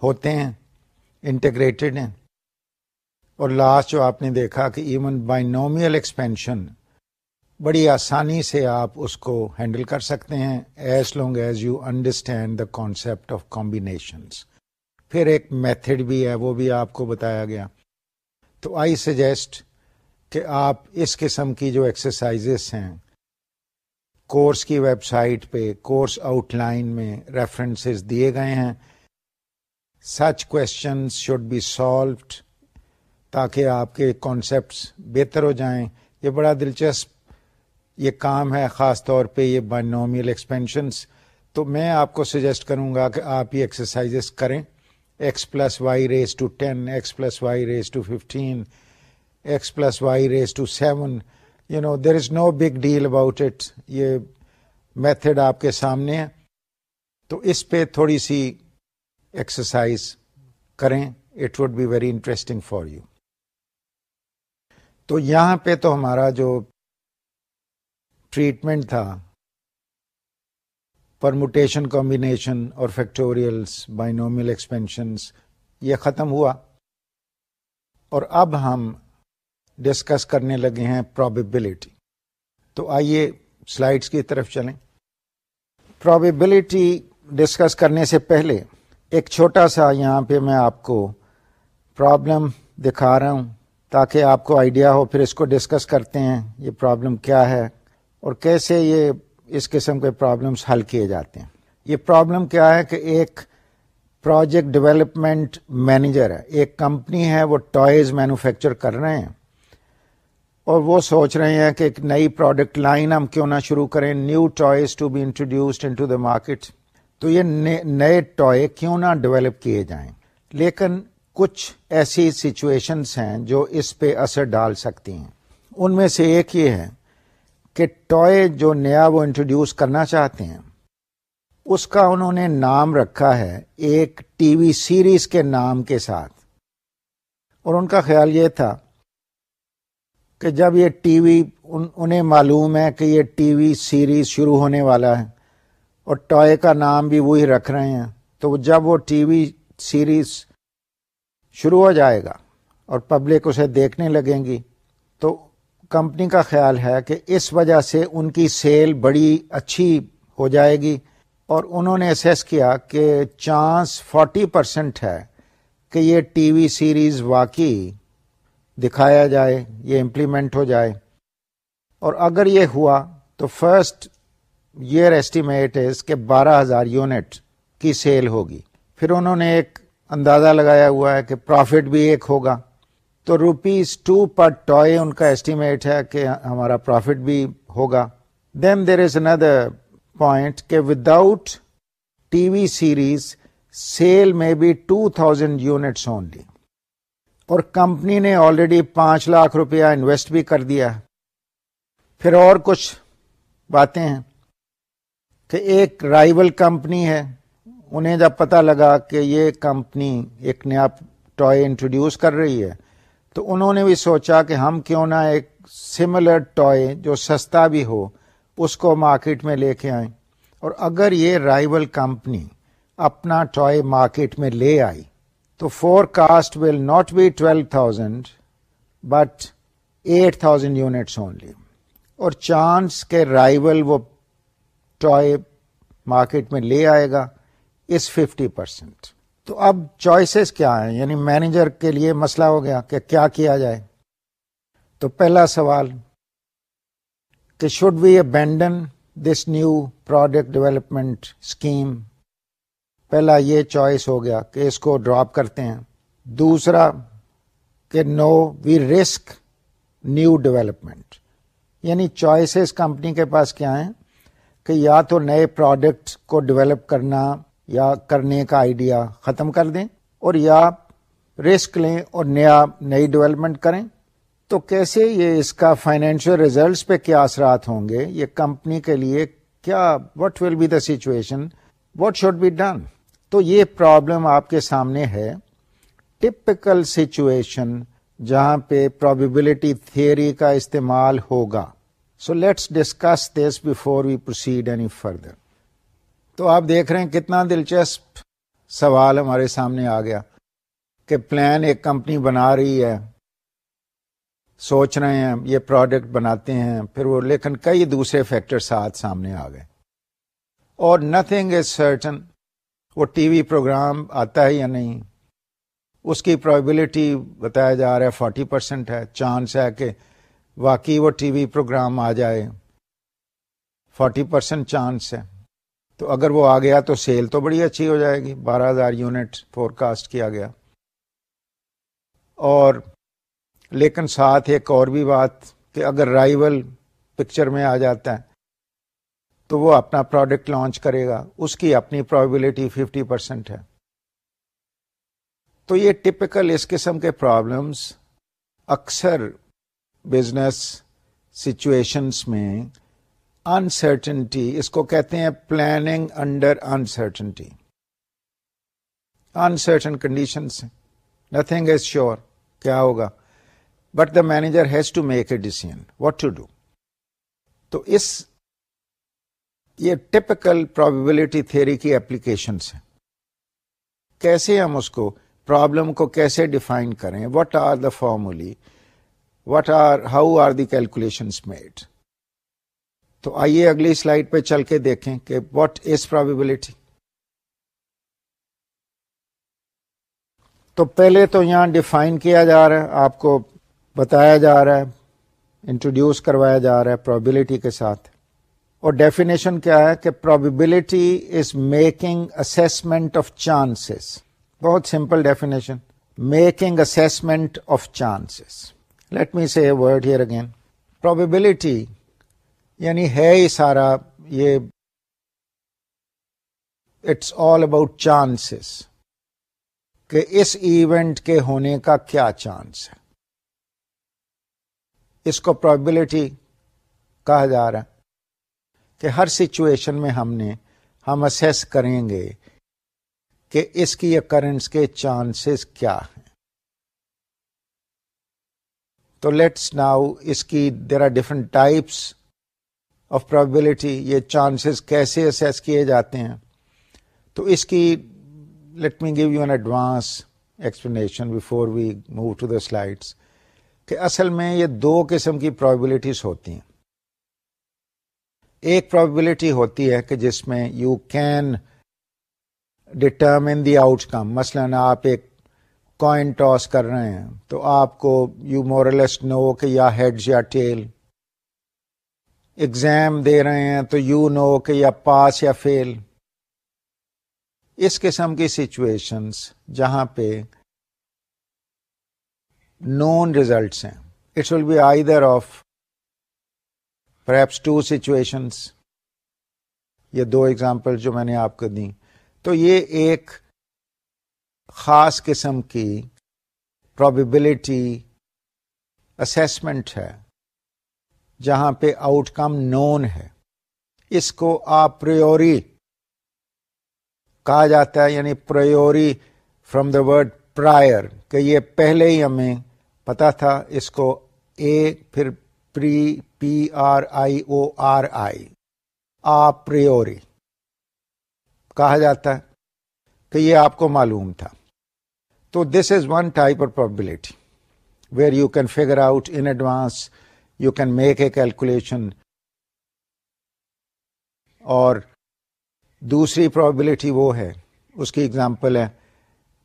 ہوتے ہیں انٹیگریٹڈ ہیں۔ اور لاسٹ جو آپ نے دیکھا کہ ایون بائی نومیل ایکسپینشن بڑی آسانی سے آپ اس کو ہینڈل کر سکتے ہیں as long as you understand the concept of combinations پھر ایک میتھڈ بھی ہے، وہ بھی آپ کو بتایا گیا۔ تو آئی سجیسٹ کہ آپ اس قسم کی جو ایکسرسائزز ہیں کورس کی ویب سائٹ پہ کورس آؤٹ لائن میں ریفرنسز دیے گئے ہیں such question should be solved تاکہ آپ کے کانسیپٹس بہتر ہو جائیں۔ یہ بڑا دلچسپ یہ کام ہے، خاص طور پہ یہ بائنومیل ایکسپینشنس تو میں آپ کو سجیسٹ کروں گا کہ آپ یہ ایکسرسائزز کریں۔ X plus y raise to ten x plus y raise to fifteen x plus y raise to seven you know there is no big deal about it یہ میتھڈ آپ کے سامنے ہے۔ تو اس پہ تھوڑی سی ایکسرسائز کریں۔ It would be very interesting for you تو یہاں پہ تو ہمارا جو ٹریٹمنٹ تھا پرموٹیشن کمبینیشن اور فیکٹوریلس بائنومیل ایکسپینشنس یہ ختم ہوا۔ اور اب ہم ڈسکس کرنے لگے ہیں پرابیبلٹی تو آئیے سلائڈس کی طرف چلیں۔ پرابیبلٹی ڈسکس کرنے سے پہلے ایک چھوٹا سا یہاں پہ میں آپ کو پرابلم دکھا رہا ہوں تاکہ آپ کو آئیڈیا ہو، پھر اس کو ڈسکس کرتے ہیں یہ پرابلم کیا ہے اور کیسے یہ اس قسم کے پرابلمس حل کیے جاتے ہیں۔ یہ پرابلم کیا ہے کہ ایک پروجیکٹ ڈیولپمنٹ مینیجر ہے، ایک کمپنی ہے، وہ ٹوائز مینوفیکچر کر رہے ہیں۔ اور وہ سوچ رہے ہیں کہ ایک نئی پروڈکٹ لائن ہم کیوں نہ شروع کریں new toys to be introduced into the market تو یہ نئے ٹوائے کیوں نہ ڈیولپ کیے جائیں؟ لیکن کچھ ایسی سچویشنس ہیں جو اس پہ اثر ڈال سکتی ہیں۔ ان میں سے ایک یہ ہے کہ ٹوائے جو نیا وہ انٹروڈیوس کرنا چاہتے ہیں، اس کا انہوں نے نام رکھا ہے ایک ٹی وی سیریز کے نام کے ساتھ۔ اور ان کا خیال یہ تھا کہ جب یہ ٹی وی انہیں معلوم ہے کہ یہ ٹی وی سیریز شروع ہونے والا ہے اور ٹوائے کا نام بھی وہی رکھ رہے ہیں، تو جب وہ ٹی وی سیریز شروع ہو جائے گا اور پبلک اسے دیکھنے لگیں گی، تو کمپنی کا خیال ہے کہ اس وجہ سے ان کی سیل بڑی اچھی ہو جائے گی اور انہوں نے اسیس کیا کہ چانس فورٹی پرسینٹ ہے کہ یہ ٹی وی سیریز واقعی دکھایا جائے، یہ امپلیمنٹ ہو جائے۔ اور اگر یہ ہوا تو فرسٹ ایئر ایسٹیمیٹ از کہ بارہ ہزار یونٹ کی سیل ہوگی۔ پھر انہوں نے ایک اندازہ لگایا ہوا ہے کہ پروفٹ بھی ایک ہوگا۔ تو روپیز ٹو پر ٹوائے ان کا ایسٹیمیٹ ہے کہ ہمارا پروفٹ بھی ہوگا۔ Then there is another point کہ without T V series sale میں بھی ٹو تھاؤزینڈ یونٹس اونلی اور کمپنی نے آلریڈی پانچ لاکھ روپیہ انویسٹ بھی کر دیا پھر اور کچھ باتیں ہیں کہ ایک رائول کمپنی ہے۔ انہیں جب پتا لگا کہ یہ کمپنی ایک نیا ٹوائے انٹروڈیوس کر رہی ہے، تو انہوں نے بھی سوچا کہ ہم کیوں نہ ایک سملر ٹوائے جو سستا بھی ہو، اس کو مارکیٹ میں لے کے آئیں۔ اور اگر یہ رائول کمپنی اپنا ٹوائے مارکیٹ میں لے آئی تو forecast will not be twelve thousand but eight thousand units only اور چانس کے رائول وہ ٹوائے مارکیٹ میں لے آئے گا اس ففٹی پرسینٹ تو اب چوائسیز کیا ہیں؟ یعنی مینیجر کے لیے مسئلہ ہو گیا کہ کیا کیا جائے. تو پہلا سوال کہ should we abandon this new product development scheme پہلا یہ چوائس ہو گیا کہ اس کو ڈراپ کرتے ہیں۔ دوسرا کہ no, we risk new development. یعنی چوائسیز کمپنی کے پاس کیا ہیں؟ کہ یا تو نئے پروڈکٹ کو ڈیولپ کرنا یا کرنے کا آئیڈیا ختم کر دیں اور یا رسک لیں اور نیا، نئی ڈیولپمنٹ کریں۔ تو کیسے یہ اس کا فائنینشیل ریزلٹس پہ کیا اثرات ہوں گے؟ یہ کمپنی کے لیے کیا what will be the situation what should be done تو یہ پرابلم آپ کے سامنے ہے۔ ٹپکل سچویشن جہاں پہ پرابیبلٹی تھیوری کا استعمال ہوگا۔ So let's discuss this before we proceed any further تو آپ دیکھ رہے ہیں کتنا دلچسپ سوال ہمارے سامنے آ گیا کہ پلان ایک کمپنی بنا رہی ہے۔ سوچ رہے ہیں، یہ پروڈکٹ بناتے ہیں۔ پھر وہ لیکن کئی دوسرے فیکٹر ساتھ سامنے آ گئے۔ اور نتھنگ از سرٹن وہ ٹی وی پروگرام آتا ہے یا نہیں؟ اس کی پرابلٹی بتایا جا رہا ہے فورٹی پرسینٹ ہے چانس ہے کہ واقعی وہ ٹی وی پروگرام آ جائے۔ فورٹی پرسینٹ چانس ہے۔ تو اگر وہ آ گیا تو سیل تو بڑی اچھی ہو جائے گی۔ بارہ ہزار یونٹ فور کاسٹ کیا گیا۔ اور لیکن ساتھ ایک اور بھی بات کہ اگر رائول پکچر میں آ جاتا ہے تو وہ اپنا پروڈکٹ لانچ کرے گا۔ اس کی اپنی پرابلٹی ففٹی پرسینٹ ہے۔ تو یہ ٹپکل اس قسم کے پرابلمس اکثر بزنس سچویشنس میں انسرٹنٹی اس کو کہتے ہیں planning under uncertainty uncertain conditions nothing is sure کیا ہوگا؟ But the manager has to make a decision what to do تو اس یہ ٹپکل پرابیبلٹی تھیری کی اپلیکیشنس ہیں۔ کیسے ہم اس کو پرابلم کو کیسے ڈیفائن کریں؟ What are the formulae what are how are the calculation made تو آئیے اگلی سلائڈ پہ چل کے دیکھیں کہ واٹ از پرابیبلٹی تو پہلے تو یہاں ڈیفائن کیا جا رہا ہے، آپ کو بتایا جا رہا ہے انٹروڈیوس کروایا جا رہا ہے پرابلٹی کے ساتھ۔ اور ڈیفینیشن کیا ہے کہ probability is making assessment of chances بہت simple definition making assessment of chances let me see word here again probability یعنی ہے ہی سارا یہ اٹس آل اباؤٹ چانسز کہ اس ایونٹ کے ہونے کا کیا چانس ہے. اس کو پرابلٹی کہا جا رہا ہے. کہ ہر سچویشن میں ہم نے ہم اسیس کریں گے کہ اس کی اکرنس کے چانسز کیا ہیں۔ تو لیٹس ناؤ اس کی there are different types of probability یہ چانسز کیسے اسیس کیے جاتے ہیں۔ تو اس کی let me give you an advance explanation before we move to the slides کہ اصل میں یہ دو قسم کی پرابلٹیز ہوتی ہیں۔ ایک پرابلٹی ہوتی ہے کہ جس میں you can determine the outcome مثلاً آپ ایک کوائن ٹاس کر رہے ہیں، تو آپ کو یو مورلس نو کہ یا ہیڈز یا ٹیل ایگزام دے رہے ہیں، تو یو نو کہ یا پاس یا فیل اس قسم کی سچویشنس جہاں پہ نون ریزلٹس ہیں۔ It's will be either of perhaps two situations یہ دو ایگزامپل جو میں نے آپ کو دی تو یہ ایک خاص قسم کی پرابیبلٹی اسسمنٹ ہے، جہاں پہ آؤٹ کم نون ہے۔ اس کو آپ پریوری کہا جاتا ہے یعنی priori from the word prior کہ یہ پہلے ہی ہمیں پتا تھا۔ اس کو اے پھر پری پی آر آئی او آر آئی آپریوری کہا جاتا ہے کہ یہ آپ کو معلوم تھا. تو this is one type of probability where you can figure out in advance you can make a calculation اور دوسری پرابلٹی وہ ہے، اس کی اگزامپل ہے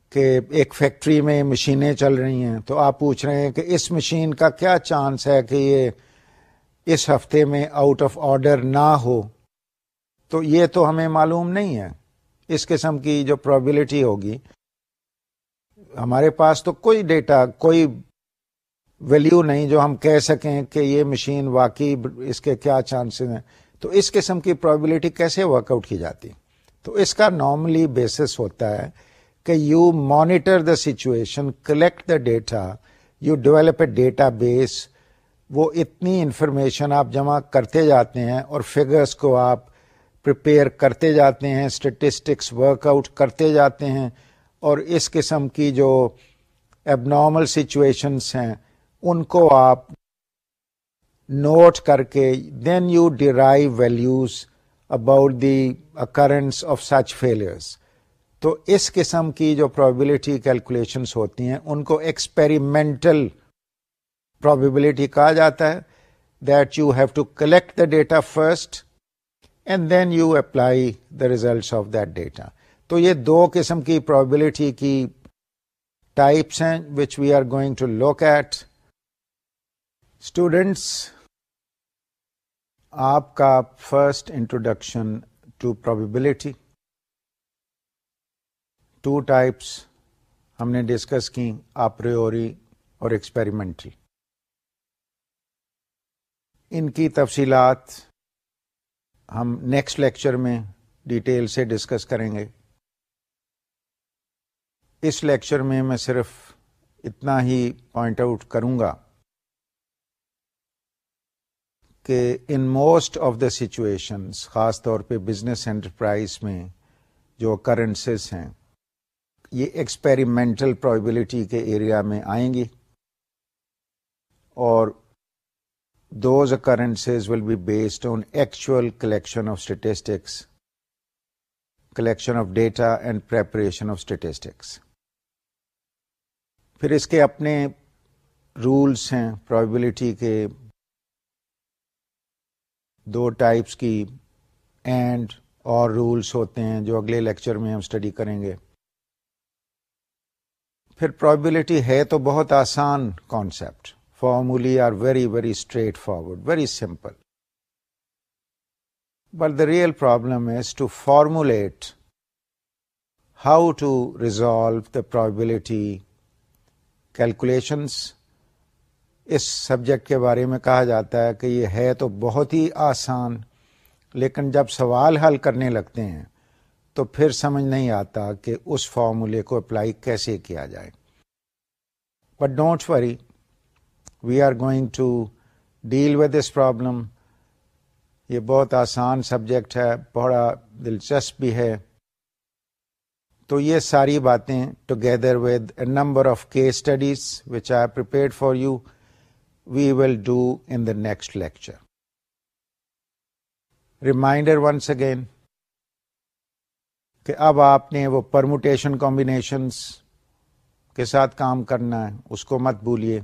کہ ایک فیکٹری میں مشینیں چل رہی ہیں تو آپ پوچھ رہے ہیں کہ اس مشین کا کیا چانس ہے کہ یہ اس ہفتے میں آؤٹ آف آرڈر نہ ہو، تو یہ تو ہمیں معلوم نہیں ہے۔ اس قسم کی جو پرابلٹی ہوگی، ہمارے پاس تو کوئی ڈیٹا کوئی ویلیو نہیں جو ہم کہہ سکیں کہ یہ مشین واقعی اس کے کیا چانسز ہیں۔ تو اس قسم کی پرابلٹی کیسے ورک آؤٹ کی جاتی؟ تو اس کا نارملی بیسس ہوتا ہے کہ you monitor the situation collect the data you develop a data base وہ اتنی انفارمیشن آپ جمع کرتے جاتے ہیں اور فگرس کو آپ پریپیئر کرتے جاتے ہیں اسٹیٹسٹکس ورک آؤٹ کرتے جاتے ہیں اور اس قسم کی جو ایب نارمل سچویشنس ہیں، ان کو آپ نوٹ کر کے then you derive values about the occurrence of such failures تو اس قسم کی جو پرابلٹی کیلکولیشنس ہوتی ہیں، ان کو ایکسپیریمنٹل پرابیبلٹی کہا جاتا ہے that you have to collect the data first and then you apply the results of that data تو یہ دو قسم کی پرابلٹی کی ٹائپس ہیں which we are going to look at students آپ کا first introduction to probability two types ہم نے ڈسکس کی آپریوری اور ایکسپیریمنٹل ان کی تفصیلات ہم نیکسٹ لیکچر میں ڈیٹیل سے ڈسکس کریں گے۔ اس لیکچر میں میں صرف اتنا ہی پوائنٹ آؤٹ کروں گا کہ in most of the situations خاص طور پہ بزنس انٹرپرائز میں جو کرنسز ہیں، یہ ایکسپیریمنٹل پرابلٹی کے ایریا میں آئیں گی اور those occurrences will be based on actual collection of statistics, collection of data and preparation of statistics. پھر اس کے اپنے رولس ہیں پرابیبلٹی کے دو ٹائپس کی اینڈ اور رولس ہوتے ہیں جو اگلے لیکچر میں ہم اسٹڈی کریں گے پھر پرابیبلٹی ہے تو بہت آسان concept formulae are very very straight forward very simple but the real problem is to formulate how to resolve the probability calculations us subject کے بارے میں کہا جاتا ہے کہ یہ ہے تو بہت ہی آسان، لیکن جب سوال حل کرنے لگتے ہیں تو پھر سمجھ نہیں آتا کہ اس فارمولے کو اپلائی کیسے کیا جائے۔ But don't worry we are going to deal with this problem یہ بہت آسان سبجیکٹ ہے، بڑا دلچسپ بھی ہے۔ تو یہ ساری باتیں together with a number of case studies which I prepare for you we will do in the next lecture reminder once again کہ اب آپ نے وہ پرموٹیشن کمبینیشنس کے ساتھ کام کرنا ہے، اس کو مت بھولیے۔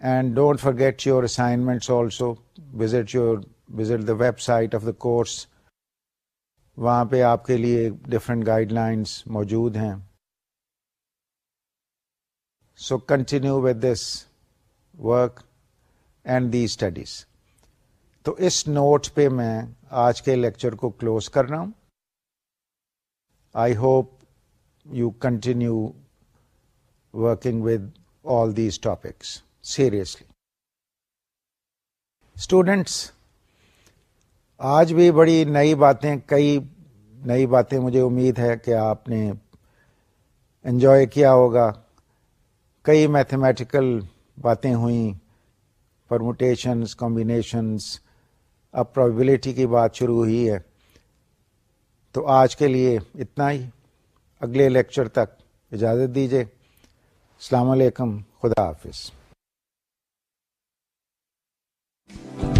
And don't forget your assignments also visit your visit the website of the course وہاں پہ آپ کے لیے ڈفرینٹ گائڈ لائنس موجود ہیں. So continue with this work and the studies تو اس نوٹ پہ میں آج کے لیکچر کو کلوز کر رہا ہوں. I hope you continue working with all these topics seriously students آج بھی بڑی نئی باتیں، کئی نئی باتیں مجھے امید ہے کہ آپ نے انجوائے کیا ہوگا۔ کئی میتھمیٹیکل باتیں ہوئیں پرموٹیشنس کمبینیشنس اب پرابیبلٹی کی بات شروع ہوئی ہے۔ تو آج کے لیے اتنا ہی۔ اگلے لیکچر تک اجازت دیجیے السلام علیکم، خدا حافظ۔ Thank you.